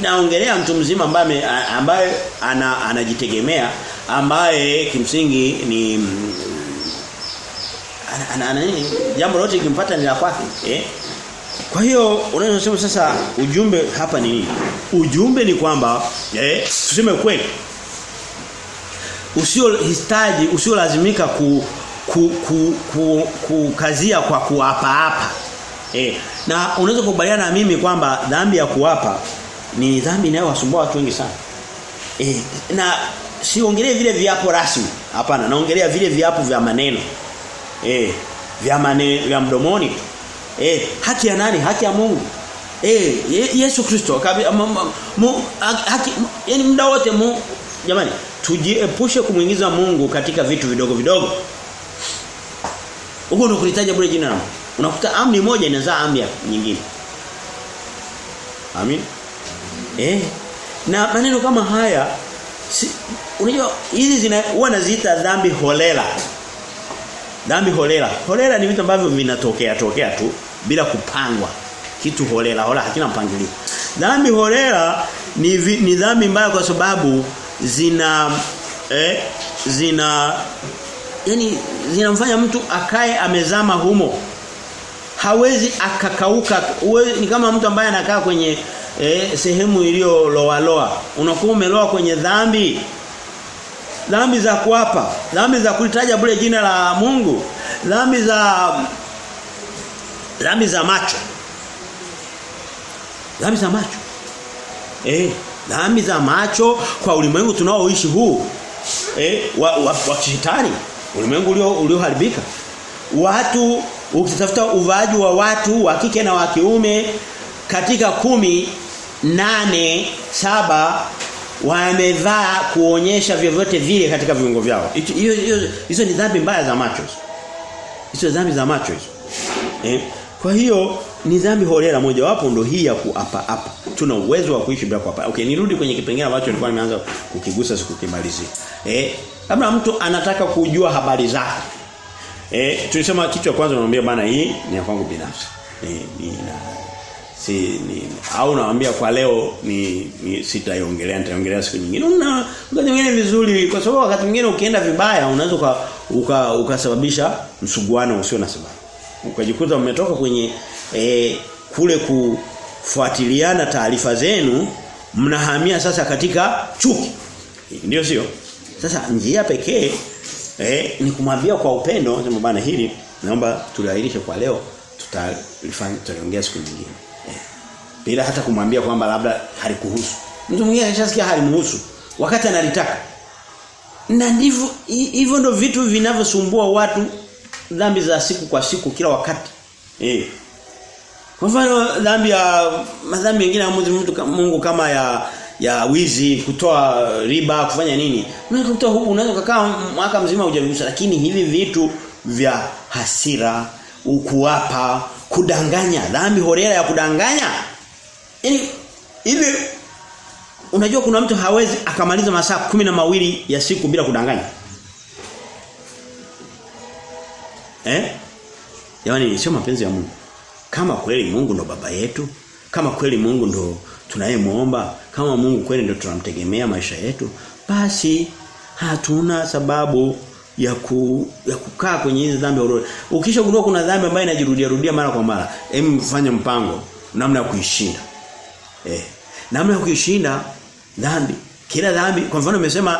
naongelea mtu mzima ambaye ambaye ana anajitegemea ambaye kimsingi ni ana, ana, ana jambo lote likimpata ni la kwake eh. Kwa hiyo unaweza sasa ujumbe hapa ni nini? Ujumbe ni kwamba eh tuseme kweli. Usio usiolazimika usio lazimika ku ku, ku, ku, kwa kuapa hapa. Eh na unaweza kukubaliana na mimi kwamba dhambi ya kuapa ni dhambi inayowasumbua watu wengi sana. Eh na siongelee vile viapo rasmi. Hapana, naongelea vile viapo vya maneno. Eh vya maneno vya mdomoni Eh, haki ya nani? Haki ya Mungu. Eh, Yesu Kristo haki yani muda wote mu jamani tujiepushe kumuingiza Mungu katika vitu vidogo vidogo. Huko ndo kulitaja bure jina la. Unakuta amri moja inazaa amri nyingine. Amin. Eh, na maneno kama haya si, unajua hizi zina huwa naziita dhambi holela. Dhambi holela. Holela ni vitu ambavyo vinatokea tokea tu bila kupangwa. Kitu holela, holela hakina mpangilio. Dhambi holela ni ni dhambi mbaya kwa sababu zina eh, zina yani zinamfanya mtu akae amezama humo. Hawezi akakauka. Uwe, ni kama mtu ambaye anakaa kwenye eh, sehemu iliyo loa loa. Unakuwa umeloa kwenye dhambi dhambi za kuapa, dhambi za kulitaja bure jina la Mungu, dhambi za dhambi za macho. Dhambi za macho. Eh, dhambi za macho kwa ulimwengu tunaoishi huu. Eh, wa, wa, wa kishetani. Ulimwengu ulio ulioharibika. Watu ukitafuta uvaaji wa watu wa kike na wa kiume katika kumi nane saba wamevaa kuonyesha vyovyote vile katika viungo vyao. Hiyo hizo ni dhambi mbaya za macho. Hizo dhambi za macho hizo. Eh? Kwa hiyo ni dhambi holela moja wapo ndo hii ya kuapa hapa. Tuna uwezo wa kuishi bila kuapa. Okay, nirudi kwenye kipengele ambacho nilikuwa nimeanza kukigusa sikukimalizia. Eh, labda mtu anataka kujua habari zake. Eh, tulisema kitu cha kwanza unamwambia bana hii ni ya kwangu binafsi. Eh, ni na si ni au naambia kwa leo ni, ni sitaiongelea nitaiongelea siku nyingine. Una mwingine vizuri kwa sababu wakati mwingine ukienda vibaya unaweza uka ukasababisha uka msuguano usio na sababu. Ukajikuta umetoka kwenye e, kule kufuatiliana taarifa zenu mnahamia sasa katika chuki. Ndio sio? Sasa njia pekee eh, ni kumwambia kwa upendo sema bana hili naomba tuliahirishe kwa leo tutalifanya tutaongea siku nyingine. Eh, bila hata kumwambia kwamba labda halikuhusu. Mtu mwingine anashasikia halimhusu wakati analitaka. Na ndivyo hivyo ndo vitu vinavyosumbua watu dhambi za siku kwa siku kila wakati. Eh. Kwa mfano dhambi ya madhambi mengine ya mtu Mungu kama ya ya wizi, kutoa riba, kufanya nini? Unaweza kutoa huku unaweza kukaa mwaka mzima hujagusa lakini hivi vitu vya hasira, ukuapa, kudanganya, dhambi horera ya kudanganya. Yaani hivi unajua kuna mtu hawezi akamaliza masaa kumi na mawili ya siku bila kudanganya. Eh? Yaani sio mapenzi ya Mungu. Kama kweli Mungu ndo baba yetu, kama kweli Mungu ndo tunayemuomba, kama Mungu kweli ndo tunamtegemea maisha yetu, basi hatuna sababu ya ku, ya kukaa kwenye hizi dhambi ororo. Ukishagundua kuna dhambi ambayo inajirudia rudia mara kwa mara, hem fanya mpango namna ya kuishinda. Eh. Namna ya kuishinda dhambi. Kila dhambi kwa mfano nimesema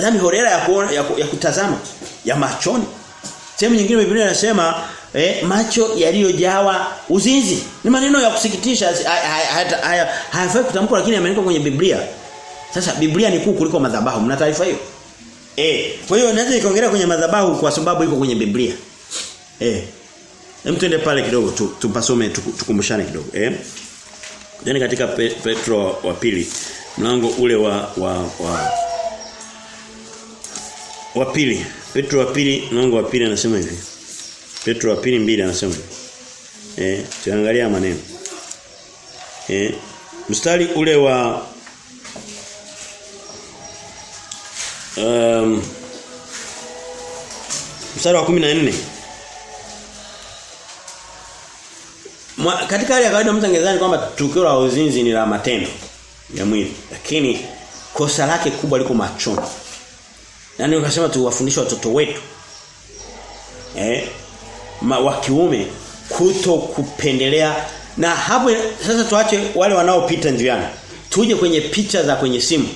dhambi horera ya, kuona, ya, ya kutazama ya machoni. Sehemu nyingine Biblia inasema eh, macho yaliyojawa uzinzi. Ni maneno ya kusikitisha haya hayafai kutamkwa lakini yameandikwa kwenye Biblia. Sasa Biblia ni kuu kuliko madhabahu. Mna taarifa hiyo? Eh, kwa hiyo naweza nikaongelea kwenye madhabahu kwa sababu iko kwenye Biblia. Eh. Hem tuende pale kidogo tu, tupasome tukumbushane kidogo, eh. Yaani katika Pe, Petro wa pili mlango ule wa wa wa wa pili Petro wa pili mlango wa pili anasema hivi Petro wa pili mbili anasema. Eh tuangalia maneno. Eh mstari ule wa um, mstari wa 14 Mwa, katika hali ya kawaida mtu angezani kwamba tukio la uzinzi ni la matendo ya mwili lakini kosa lake kubwa liko machoni. Nani ukasema tuwafundishe watoto wetu. Eh wa kiume kuto kupendelea. Na hapo sasa tuache wale wanaopita njiani. Tuje kwenye picha za kwenye simu.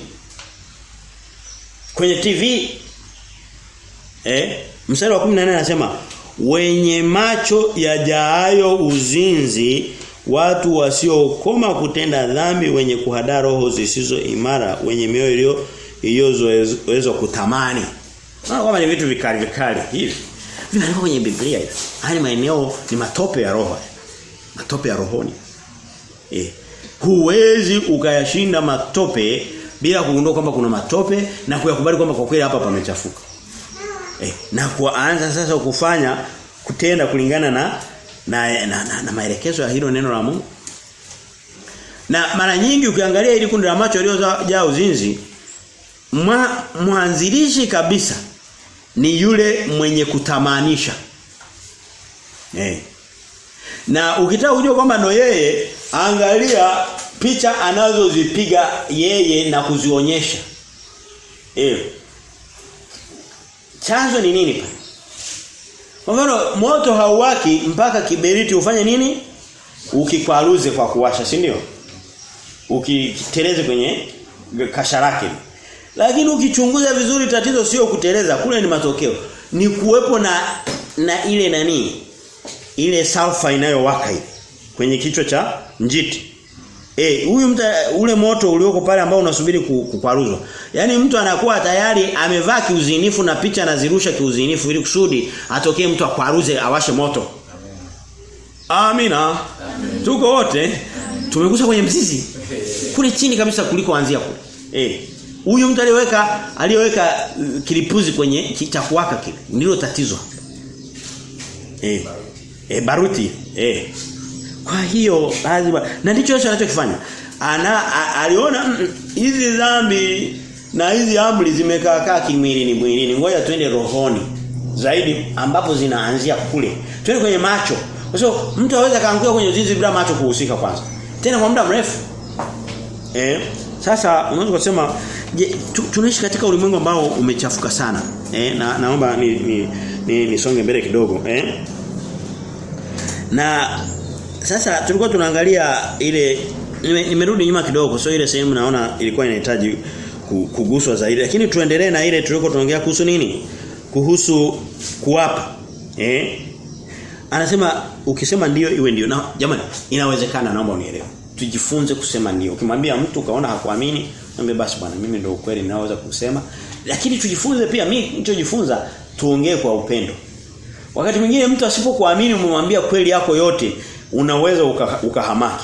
Kwenye TV eh mstari wa 14 anasema wenye macho yajaayo uzinzi watu wasiokoma kutenda dhambi wenye kuhadaa roho zisizo imara wenye mioyo iliyo iliyozoezwa kutamani. Na kama ni vitu vikali vikali hivi. Vinaandikwa kwenye Biblia hivi. Haya maeneo ni matope ya roho. Matope ya rohoni. Eh. Huwezi ukayashinda matope bila kugundua kwamba kuna matope na kuyakubali kwamba kwa kweli hapa pamechafuka. Eh, na kuanza sasa kufanya kutenda kulingana na na, na, na, na maelekezo ya hilo neno la Mungu. Na mara nyingi ukiangalia ili kundi la macho yaliyojaa uzinzi Mwa, mwanzilishi kabisa ni yule mwenye kutamanisha. Eh. Na ukitaka kujua kwamba ndo yeye, angalia picha anazozipiga yeye na kuzionyesha. Eh. Chanzo ni nini pa Kwa mfano moto hauwaki mpaka kiberiti ufanye nini? Ukikwaruze kwa kuwasha, si ndio? Ukiteleze kwenye kasha lake. Lakini ukichunguza vizuri tatizo sio kuteleza, kule ni matokeo. Ni kuwepo na na ile nani? ile sulfa inayowaka ile kwenye kichwa cha njiti. Eh, huyu mtu ule moto ulioko pale ambao unasubiri kukwaruzwa. Yaani mtu anakuwa tayari amevaa kiuzinifu na picha anazirusha kiuzinifu ili kusudi atokee mtu akwaruze awashe moto. Amina. Amina. Tuko wote tumegusa kwenye mzizi. Kule chini kabisa kuliko anzia kule. Eh. Huyu mtu aliyeweka aliyeweka uh, kilipuzi kwenye cha kuwaka kile ndilo tatizo. Eh. Eh baruti. Eh. Kwa hiyo lazima na ndicho Yesu anachokifanya. Ana a, aliona hizi mm, dhambi na hizi amri zimekaa kaa kimwilini mwilini. Ngoja twende rohoni zaidi ambapo zinaanzia kule. Twende kwenye macho. Kwa sababu mtu aweza kaanguka kwenye uzinzi bila macho kuhusika kwanza. Tena kwa muda mrefu. Eh? Sasa unaweza kusema je tu, tunaishi katika ulimwengu ambao umechafuka sana. Eh? Na naomba ni ni, ni nisonge mbele kidogo, eh? Na sasa tulikuwa tunaangalia ile nimerudi nime nyuma kidogo so ile sehemu naona ilikuwa inahitaji kuguswa zaidi lakini tuendelee na ile tulikuwa tunaongea kuhusu nini kuhusu kuwapa eh anasema ukisema ndio iwe ndio na jamani inawezekana naomba unielewe tujifunze kusema ndio ukimwambia mtu ukaona hakuamini mwambie basi bwana mimi ndio ukweli ninaoweza kusema. Lakini tujifunze pia mimi nilichojifunza tuongee kwa upendo. Wakati mwingine mtu asipokuamini umemwambia kweli yako yote unaweza ukahamaki. Uka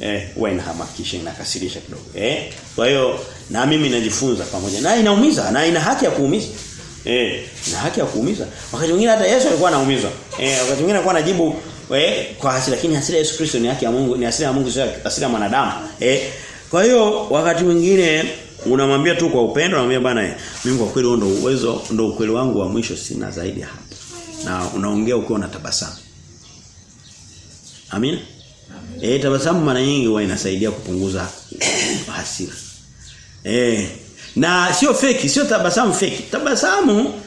eh wewe inahamakisha inakasirisha kidogo. Eh kwa hiyo na mimi najifunza pamoja. Na inaumiza na ina haki ya kuumiza. Eh na haki ya kuumiza. Wakati mwingine hata Yesu alikuwa anaumizwa. Eh wakati mwingine alikuwa anajibu eh kwa hasira lakini hasira Yesu Kristo ni haki ya Mungu ni hasira ya Mungu sio hasira ya mwanadamu. Eh kwa hiyo wakati mwingine unamwambia tu kwa upendo unamwambia bwana mimi kwa kweli ndo uwezo ndo ukweli wangu wa mwisho sina zaidi hapa na unaongea ukiwa na tabasamu. Amina. Eh tabasamu mara nyingi huwa inasaidia kupunguza hasira. Eh na sio feki, sio tabasamu feki. Tabasamu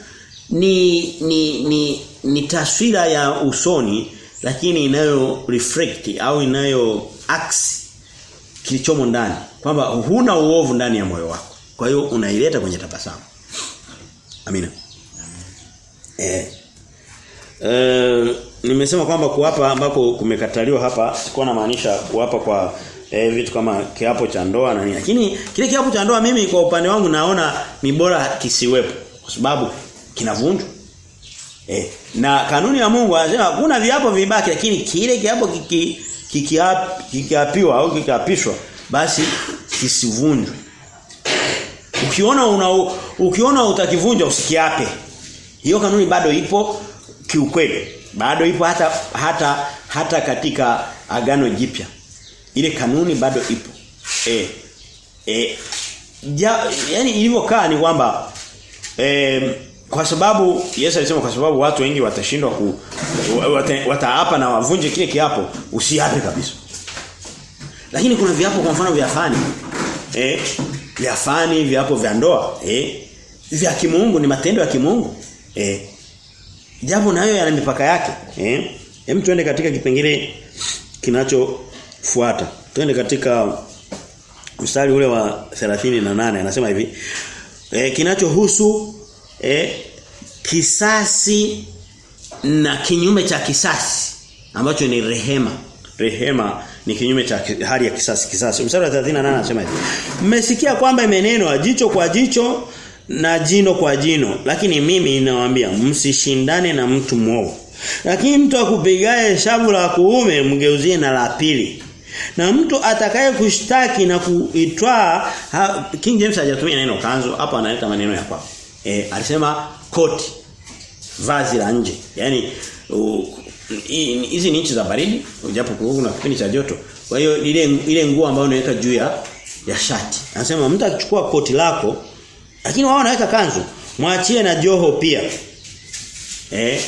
ni ni ni ni taswira ya usoni lakini inayo reflect au inayo ax kilichomo ndani kwamba huna uovu ndani ya moyo wako. Kwa hiyo unaileta kwenye tabasamu. Amina. Eh e, nimesema kwamba kuapa ambako kumekataliwa hapa sikuwa na maanisha kuapa kwa eh, vitu kama kiapo cha ndoa na nini. Lakini kile kiapo cha ndoa mimi kwa upande wangu naona ni bora kisiwepo kwa sababu kinavunjwa. Eh, na kanuni ya Mungu anasema kuna viapo vibaki lakini kile kiapo kiki kikiapiwa au kikiapishwa basi kisivunjwe. Ukiona una ukiona utakivunja usikiape. Hiyo kanuni bado ipo kiukweli bado ipo hata hata hata katika agano jipya ile kanuni bado ipo eh eh ja, yani ilivyokaa ni kwamba eh, kwa sababu Yesu alisema kwa sababu watu wengi watashindwa ku wataapa wata na wavunje kile kiapo usiape kabisa lakini kuna viapo kwa mfano vya fani eh vya fani viapo vya ndoa eh vya kimungu ni matendo ya kimungu eh Jambo nayo yana mipaka yake. Eh? Hem tuende katika kipengele kinachofuata. Tuende katika mstari ule wa 38 anasema hivi. Eh kinachohusu eh kisasi na kinyume cha kisasi ambacho ni rehema. Rehema ni kinyume cha hali ya kisasi kisasi. Mstari wa 38 anasema hivi. Mmesikia kwamba imenenwa jicho kwa jicho na jino kwa jino lakini mimi ninawaambia msishindane na mtu mwovu lakini mtu akupigaye shavu la kuume mgeuzie na la pili na mtu atakaye kushtaki na kuitwaa King James hajatumia neno kanzo hapa analeta maneno ya kwao eh alisema koti vazi la nje yani hizi ni nchi za baridi japo kuna kipindi cha joto kwa hiyo ile ile nguo ambayo unaweka juu ya ya shati anasema mtu akichukua koti lako lakini wao wanaweka kanzu. Mwachie na joho pia. Eh?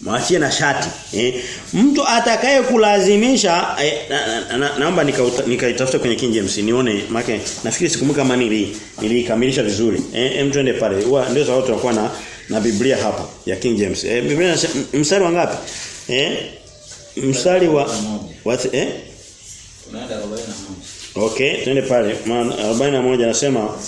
Mwachie na shati. Eh? Mtu atakaye kulazimisha eh, na, na, na, naomba nikaitafuta nika kwenye King James nione make nafikiri sikumbuka kama nili nilikamilisha vizuri. Eh, em twende pale. Huwa ndio sababu tunakuwa na na Biblia hapa ya King James. Eh, Biblia mstari wa ngapi? Eh? Mstari wa wa eh? Tunaenda 41. Okay, twende pale. Maana 41 anasema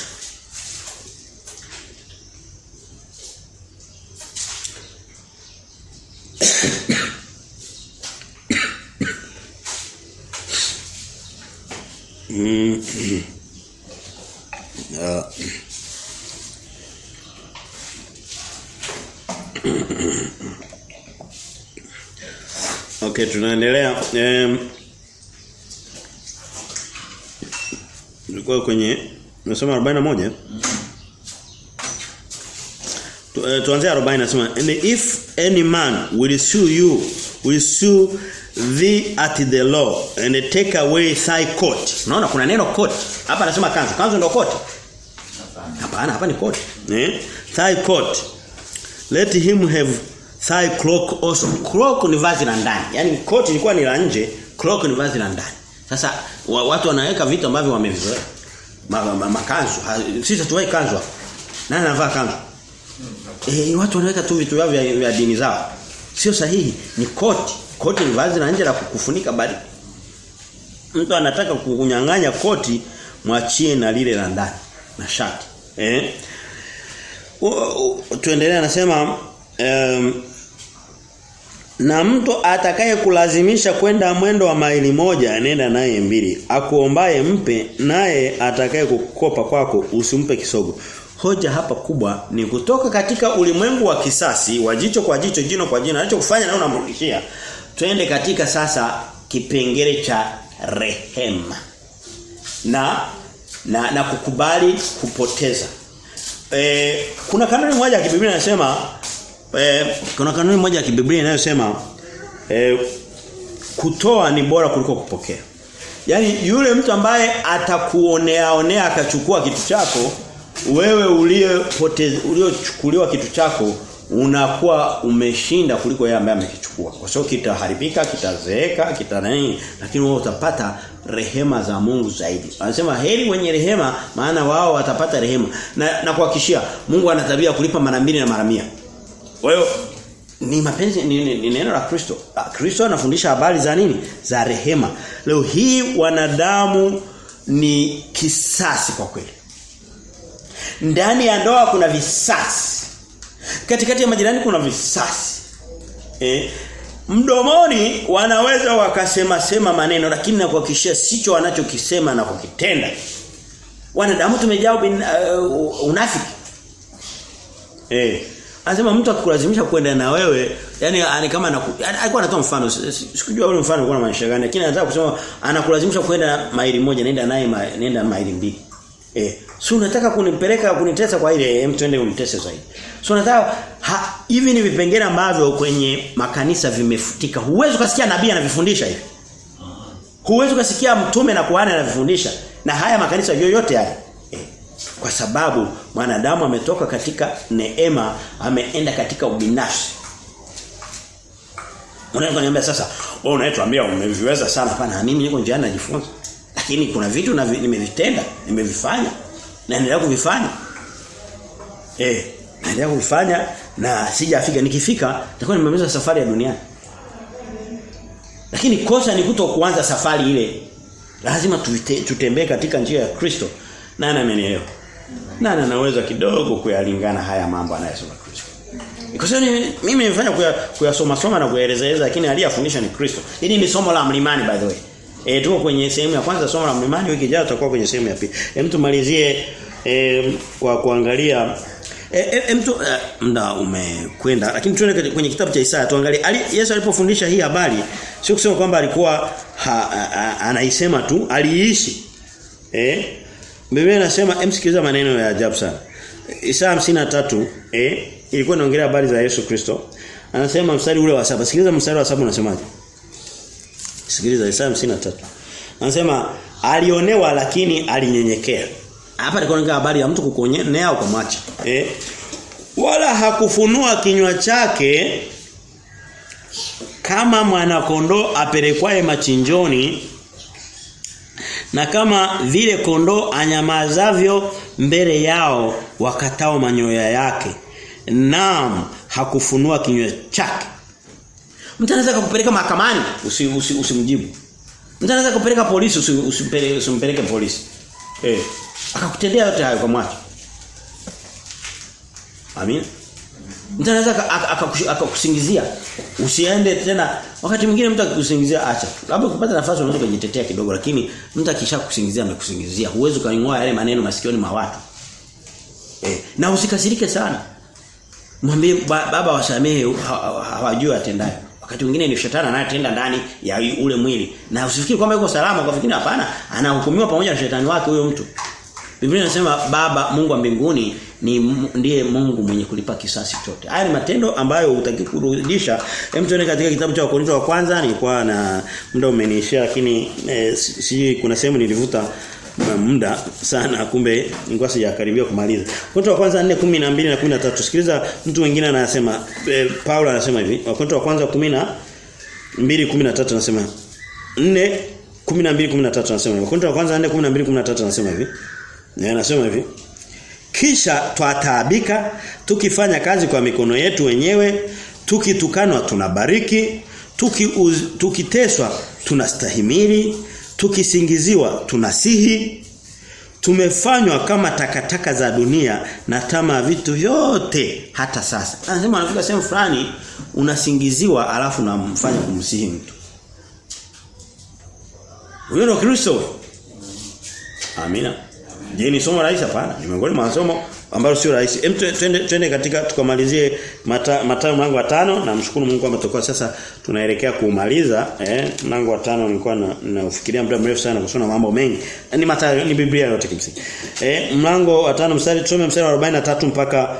Okay tunaendelea. Um, tulikuwa kwenye nasoma 41 tu, eh, uh, tuanze 40 nasema and if any man will sue you will sue thee at the law and take away thy coat. Unaona kuna neno coat. Hapa anasema kanzu. Kanzu ndio coat. Hapana, hapa ni coat. Eh? Thy coat. Let him have thy cloak also. Cloak ni vazi la ndani. Yaani coat ilikuwa ni la nje, cloak ni vazi la ndani. Sasa wa, watu wanaweka vitu ambavyo wamevizoea. Ma, ma, makanzu. Ha, sisi tuwai kanzu. Nani anavaa kanzu? Eh, watu wanaweka tu vitu vyao vya, vya dini zao. Sio sahihi. Ni koti. Koti ni vazi la nje la kukufunika bali mtu anataka kukunyang'anya koti mwachie na lile la ndani na shati. Eh? Tuendelea anasema um, na mtu atakaye kulazimisha kwenda mwendo wa maili moja nenda naye mbili akuombaye mpe naye atakaye kukopa kwako usimpe kisogo Hoja hapa kubwa ni kutoka katika ulimwengu wa kisasi wa jicho kwa jicho jino kwa jino anachokufanya na unamrudishia. Twende katika sasa kipengele cha rehema. Na na, na kukubali kupoteza. E, kuna kanuni moja ya kibiblia inasema e, kuna kanuni moja ya kibiblia inayosema e, kutoa ni bora kuliko kupokea. Yaani yule mtu ambaye atakuonea onea akachukua kitu chako wewe uliochukuliwa kitu chako unakuwa umeshinda kuliko yeye ambaye amekichukua. Kwa sababu kitaharibika, kitazeeka, kita nini, lakini wewe utapata rehema za Mungu zaidi. Anasema heri wenye rehema maana wao watapata rehema. Na na kuhakishia Mungu ana tabia kulipa mara mbili na mara mia. Kwa hiyo ni mapenzi ni, ni, ni neno la Kristo. Ah, Kristo anafundisha habari za nini? Za rehema. Leo hii wanadamu ni kisasi kwa kweli. Ndani ya ndoa kuna visasi. Katikati ya majirani kuna visasi. Eh, mdomoni wanaweza wakasema sema maneno lakini na kuhakikishia sicho wanachokisema na kukitenda. Wanadamu tumejaa uh, unafiki. Eh, anasema mtu akikulazimisha kwenda na wewe, yani ani kama anaku, alikuwa anatoa mfano, sikujua ule mfano ulikuwa na maanisha gani, lakini anataka kusema anakulazimisha kwenda maili moja, nenda naye nenda maili mbili. Eh, si unataka kunipeleka kunitesa kwa ile hem twende unitese zaidi. Si unataka hivi ni vipengele ambavyo kwenye makanisa vimefutika. Huwezi kusikia nabii anavifundisha hivi. Huwezi kusikia mtume na kuhani anavifundisha. Na haya makanisa yoyote haya. Eh, kwa sababu mwanadamu ametoka katika neema, ameenda katika ubinafsi. Unaweza kuniambia sasa, wewe unayetuambia umeviweza sana hapana, mimi niko njiani najifunza. Lakini kuna vitu na nimevitenda, nimevifanya naendelea kuvifanya. Eh, naendelea kuvifanya na sijafika nikifika nitakuwa nimemaliza safari ya duniani. Lakini kosa ni kuto kuanza safari ile. Lazima tutembee katika njia ya Kristo. Nani amenielewa? Nani anaweza kidogo kuyalingana haya mambo anayosema Kristo? Kwa ni mimi nimefanya kuyasoma soma na kuelezaeleza lakini aliyafundisha ni Kristo. Hili ni somo la mlimani by the way. E, tuko kwenye sehemu ya kwanza somo la mlimani wiki ijayo tutakuwa kwenye sehemu ya pili. Hem tumalizie e, kwa kuangalia Hem e, mtu e, muda umekwenda lakini tuende kwenye kitabu cha Isaya tuangalie ali, Yesu alipofundisha hii habari sio kusema kwamba alikuwa ha, ha, a, anaisema tu aliishi. Eh? Biblia inasema emsikiliza maneno ya ajabu sana. Isaya 53 eh ilikuwa inaongelea habari za Yesu Kristo. Anasema mstari ule wa saba. Sikiliza mstari wa saba unasemaje? Sikiliza Isaya 53. Anasema alionewa lakini alinyenyekea. Hapa anaongea habari ya mtu kukuonea ukamwacha. Eh? Wala hakufunua kinywa chake kama mwana kondoo apelekwaye machinjoni na kama vile kondoo anyamazavyo mbele yao wakatao manyoya yake. Naam, hakufunua kinywa chake. Mtu anaweza kukupeleka mahakamani usimjibu. Usi, usi, Mtu anaweza kupeleka polisi usimpeleke usimpeleke polisi. Eh. Akakutendea yote hayo kwa mwacho. Amin. Mtu anaweza akakusingizia. Usiende tena wakati mwingine mtu akikusingizia acha. Labda ukipata nafasi unaweza kujitetea kidogo lakini mtu akisha kusingizia amekusingizia. Huwezi kaingoa yale maneno masikioni mwa watu. Eh, na usikasirike sana. Mwambie ba, baba wasamehe hawajui ha, atendayo. Wakati mwingine ni shetani anayetenda ndani ya ule mwili. Na usifikiri kwamba yuko salama kwa fikiri hapana, anahukumiwa pamoja na shetani wake huyo mtu. Biblia inasema baba Mungu wa mbinguni ni ndiye Mungu mwenye kulipa kisasi chote. Haya ni matendo ambayo hutaki kurudisha. Hem tuone katika kitabu cha Wakorintho wa kwanza nilikuwa na muda umeniishia lakini eh, sijui kuna sehemu nilivuta muda sana kumbe nilikuwa sijakaribia kumaliza. Wakorintho wa kwanza 4:12 na 13. Sikiliza mtu mwingine anasema eh, Paulo anasema hivi. Wakorintho wa kwanza 12:13 anasema 4:12:13 anasema hivi. Wakorintho wa kwanza 4:12:13 anasema hivi. Na anasema hivi. Kisha twataabika tukifanya kazi kwa mikono yetu wenyewe, tukitukanwa tunabariki, tuki tukiteswa tunastahimili, tukisingiziwa tunasihi. Tumefanywa kama takataka za dunia na tama vitu vyote hata sasa. Anasema anafika sehemu fulani unasingiziwa alafu unamfanya kumsihi mtu. Huyo ndio Kristo. Amina. Je, ni somo rahisi hapana? Ni miongoni mwa masomo ambayo sio rahisi. Hem twende twende katika tukamalizie Mathayo mlango wa tano na mshukuru Mungu tutakuwa sasa tunaelekea kumaliza eh mlango wa tano nilikuwa na naufikiria muda mrefu sana kusoma mambo mengi. Ni Mathayo ni Biblia yote kimsingi. Eh mlango wa tano mstari tusome mstari wa 43 mpaka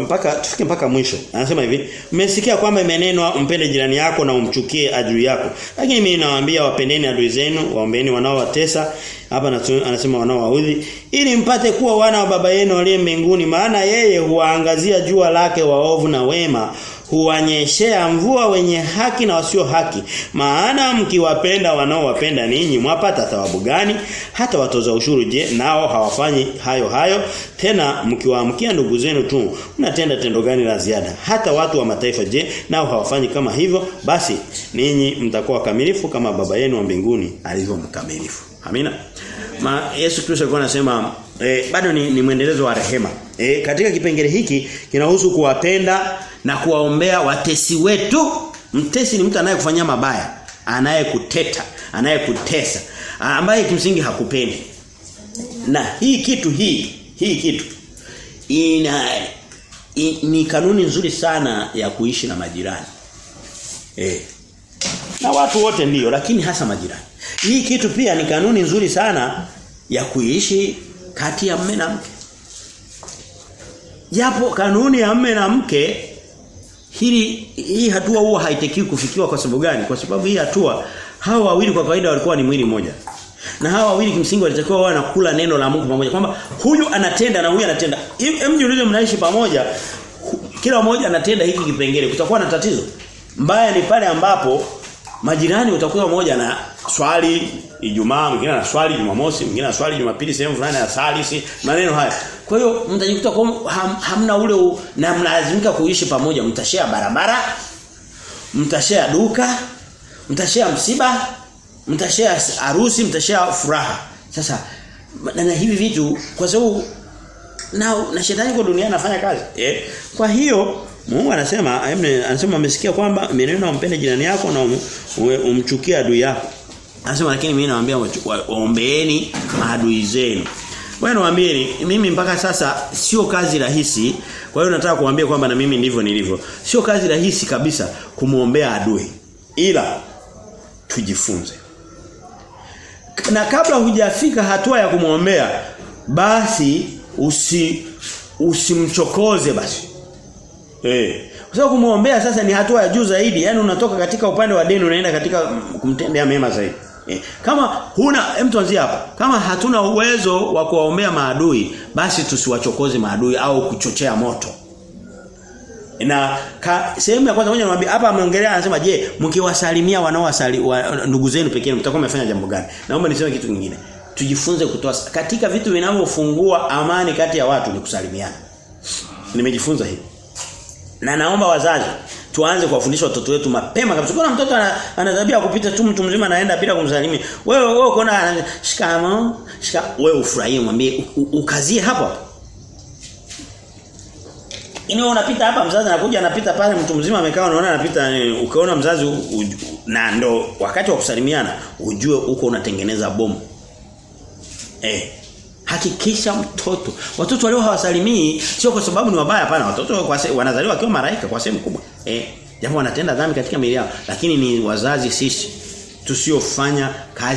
mpaka tufike mpaka mwisho. Anasema hivi, mmesikia kwamba imenenwa mpende jirani yako na umchukie adui yako. Lakini mimi nawaambia wapendeni adui zenu, waombeeni wanaowatesa. Hapa anasema wanaowaudhi ili mpate kuwa wana wa baba yenu aliye mbinguni maana yeye huwaangazia jua lake waovu na wema huwanyeshea mvua wenye haki na wasio haki. Maana mkiwapenda wanaowapenda ninyi mwapata thawabu gani? Hata watoza ushuru je nao hawafanyi hayo hayo? Tena mkiwaamkia ndugu zenu tu mnatenda tendo gani la ziada? Hata watu wa mataifa je nao hawafanyi kama hivyo? Basi ninyi mtakuwa kamilifu kama baba yenu wa mbinguni alivyo mkamilifu amina. Ma, Yesu Kristo alikuwa anasema eh, bado ni, ni mwendelezo wa rehema. E, katika kipengele hiki kinahusu kuwapenda na kuwaombea watesi wetu. Mtesi ni mtu anayekufanyia mabaya, anayekuteta, anayekutesa, ambaye kimsingi hakupendi. Na hii kitu hii, hii kitu ina i, ni kanuni nzuri sana ya kuishi na majirani. E. Na watu wote ndio lakini hasa majirani. Hii kitu pia ni kanuni nzuri sana ya kuishi kati ya mume na mke. Japo kanuni ya mme na mke hili hii hatua huwa haitakiwi kufikiwa kwa sababu gani? Kwa sababu hii hatua hawa wawili kwa kawaida walikuwa ni mwili mmoja. Na hawa wawili kimsingi walitakiwa wawe wanakula neno la Mungu pamoja kwamba huyu anatenda na huyu anatenda. Hem jiulize mnaishi pamoja kila mmoja anatenda hiki kipengele kutakuwa na tatizo. Mbaya ni pale ambapo majirani utakuwa mmoja na swali Ijumaa, mwingine na swali Jumamosi, mwingine na swali Jumapili sehemu fulani ya salisi, maneno haya. Kwa hiyo mtajikuta kwa ham, hamna ule u, na mnalazimika kuishi pamoja, mtashare barabara, mtashare duka, mtashare msiba, mtashare harusi, mtashare furaha. Sasa na, na hivi vitu kwa sababu na na shetani kwa dunia anafanya kazi. Eh? Kwa hiyo Mungu anasema anasema amesikia kwamba meneno umpende jirani yako na um, umchukie adui yako. Anasema lakini mimi nawaambia waombeeni maadui zenu. Wewe niwaambieni mimi mpaka sasa sio kazi rahisi. Kwa hiyo nataka kuambia kwamba na mimi ndivyo nilivyo. Sio kazi rahisi kabisa kumuombea adui. Ila tujifunze. Na kabla hujafika hatua ya kumwombea basi usi usimchokoze basi. Eh. Kwa sababu kumuombea sasa ni hatua ya juu zaidi. Yaani unatoka katika upande wa deni unaenda katika kumtendea mema zaidi. Eh. Kama huna mtu anzia hapa. Kama hatuna uwezo wa kuwaombea maadui, basi tusiwachokoze maadui au kuchochea moto. Na sehemu ya kwanza mwenye anamwambia hapa ameongelea anasema je, mkiwasalimia wanaowasali wa, ndugu zenu pekee mtakuwa mmefanya jambo gani? Naomba niseme kitu kingine. Tujifunze kutoa katika vitu vinavyofungua amani kati ya watu ni kusalimiana. Nimejifunza hivi. Na naomba wazazi tuanze kuwafundisha watoto wetu mapema kabisa. Kuna mtoto ana tabia kupita tu mtu mzima anaenda bila kumsalimia. Wewe wewe ukoona shikamo, shika wewe ufurahie mwambie ukazie hapo. Ini wewe unapita hapa mzazi anakuja anapita pale mtu mzima amekaa unaona anapita ukaona mzazi na ndo wakati wa kusalimiana ujue uko unatengeneza bomu. Eh. Hakikisha mtoto. Watoto walio hawasalimii sio kwa sababu ni wabaya hapana. Watoto kwa se, wanazaliwa wakiwa maraika kwa sehemu kubwa. Eh, japo wanatenda dhambi katika miili yao, lakini ni wazazi sisi tusiofanya kazi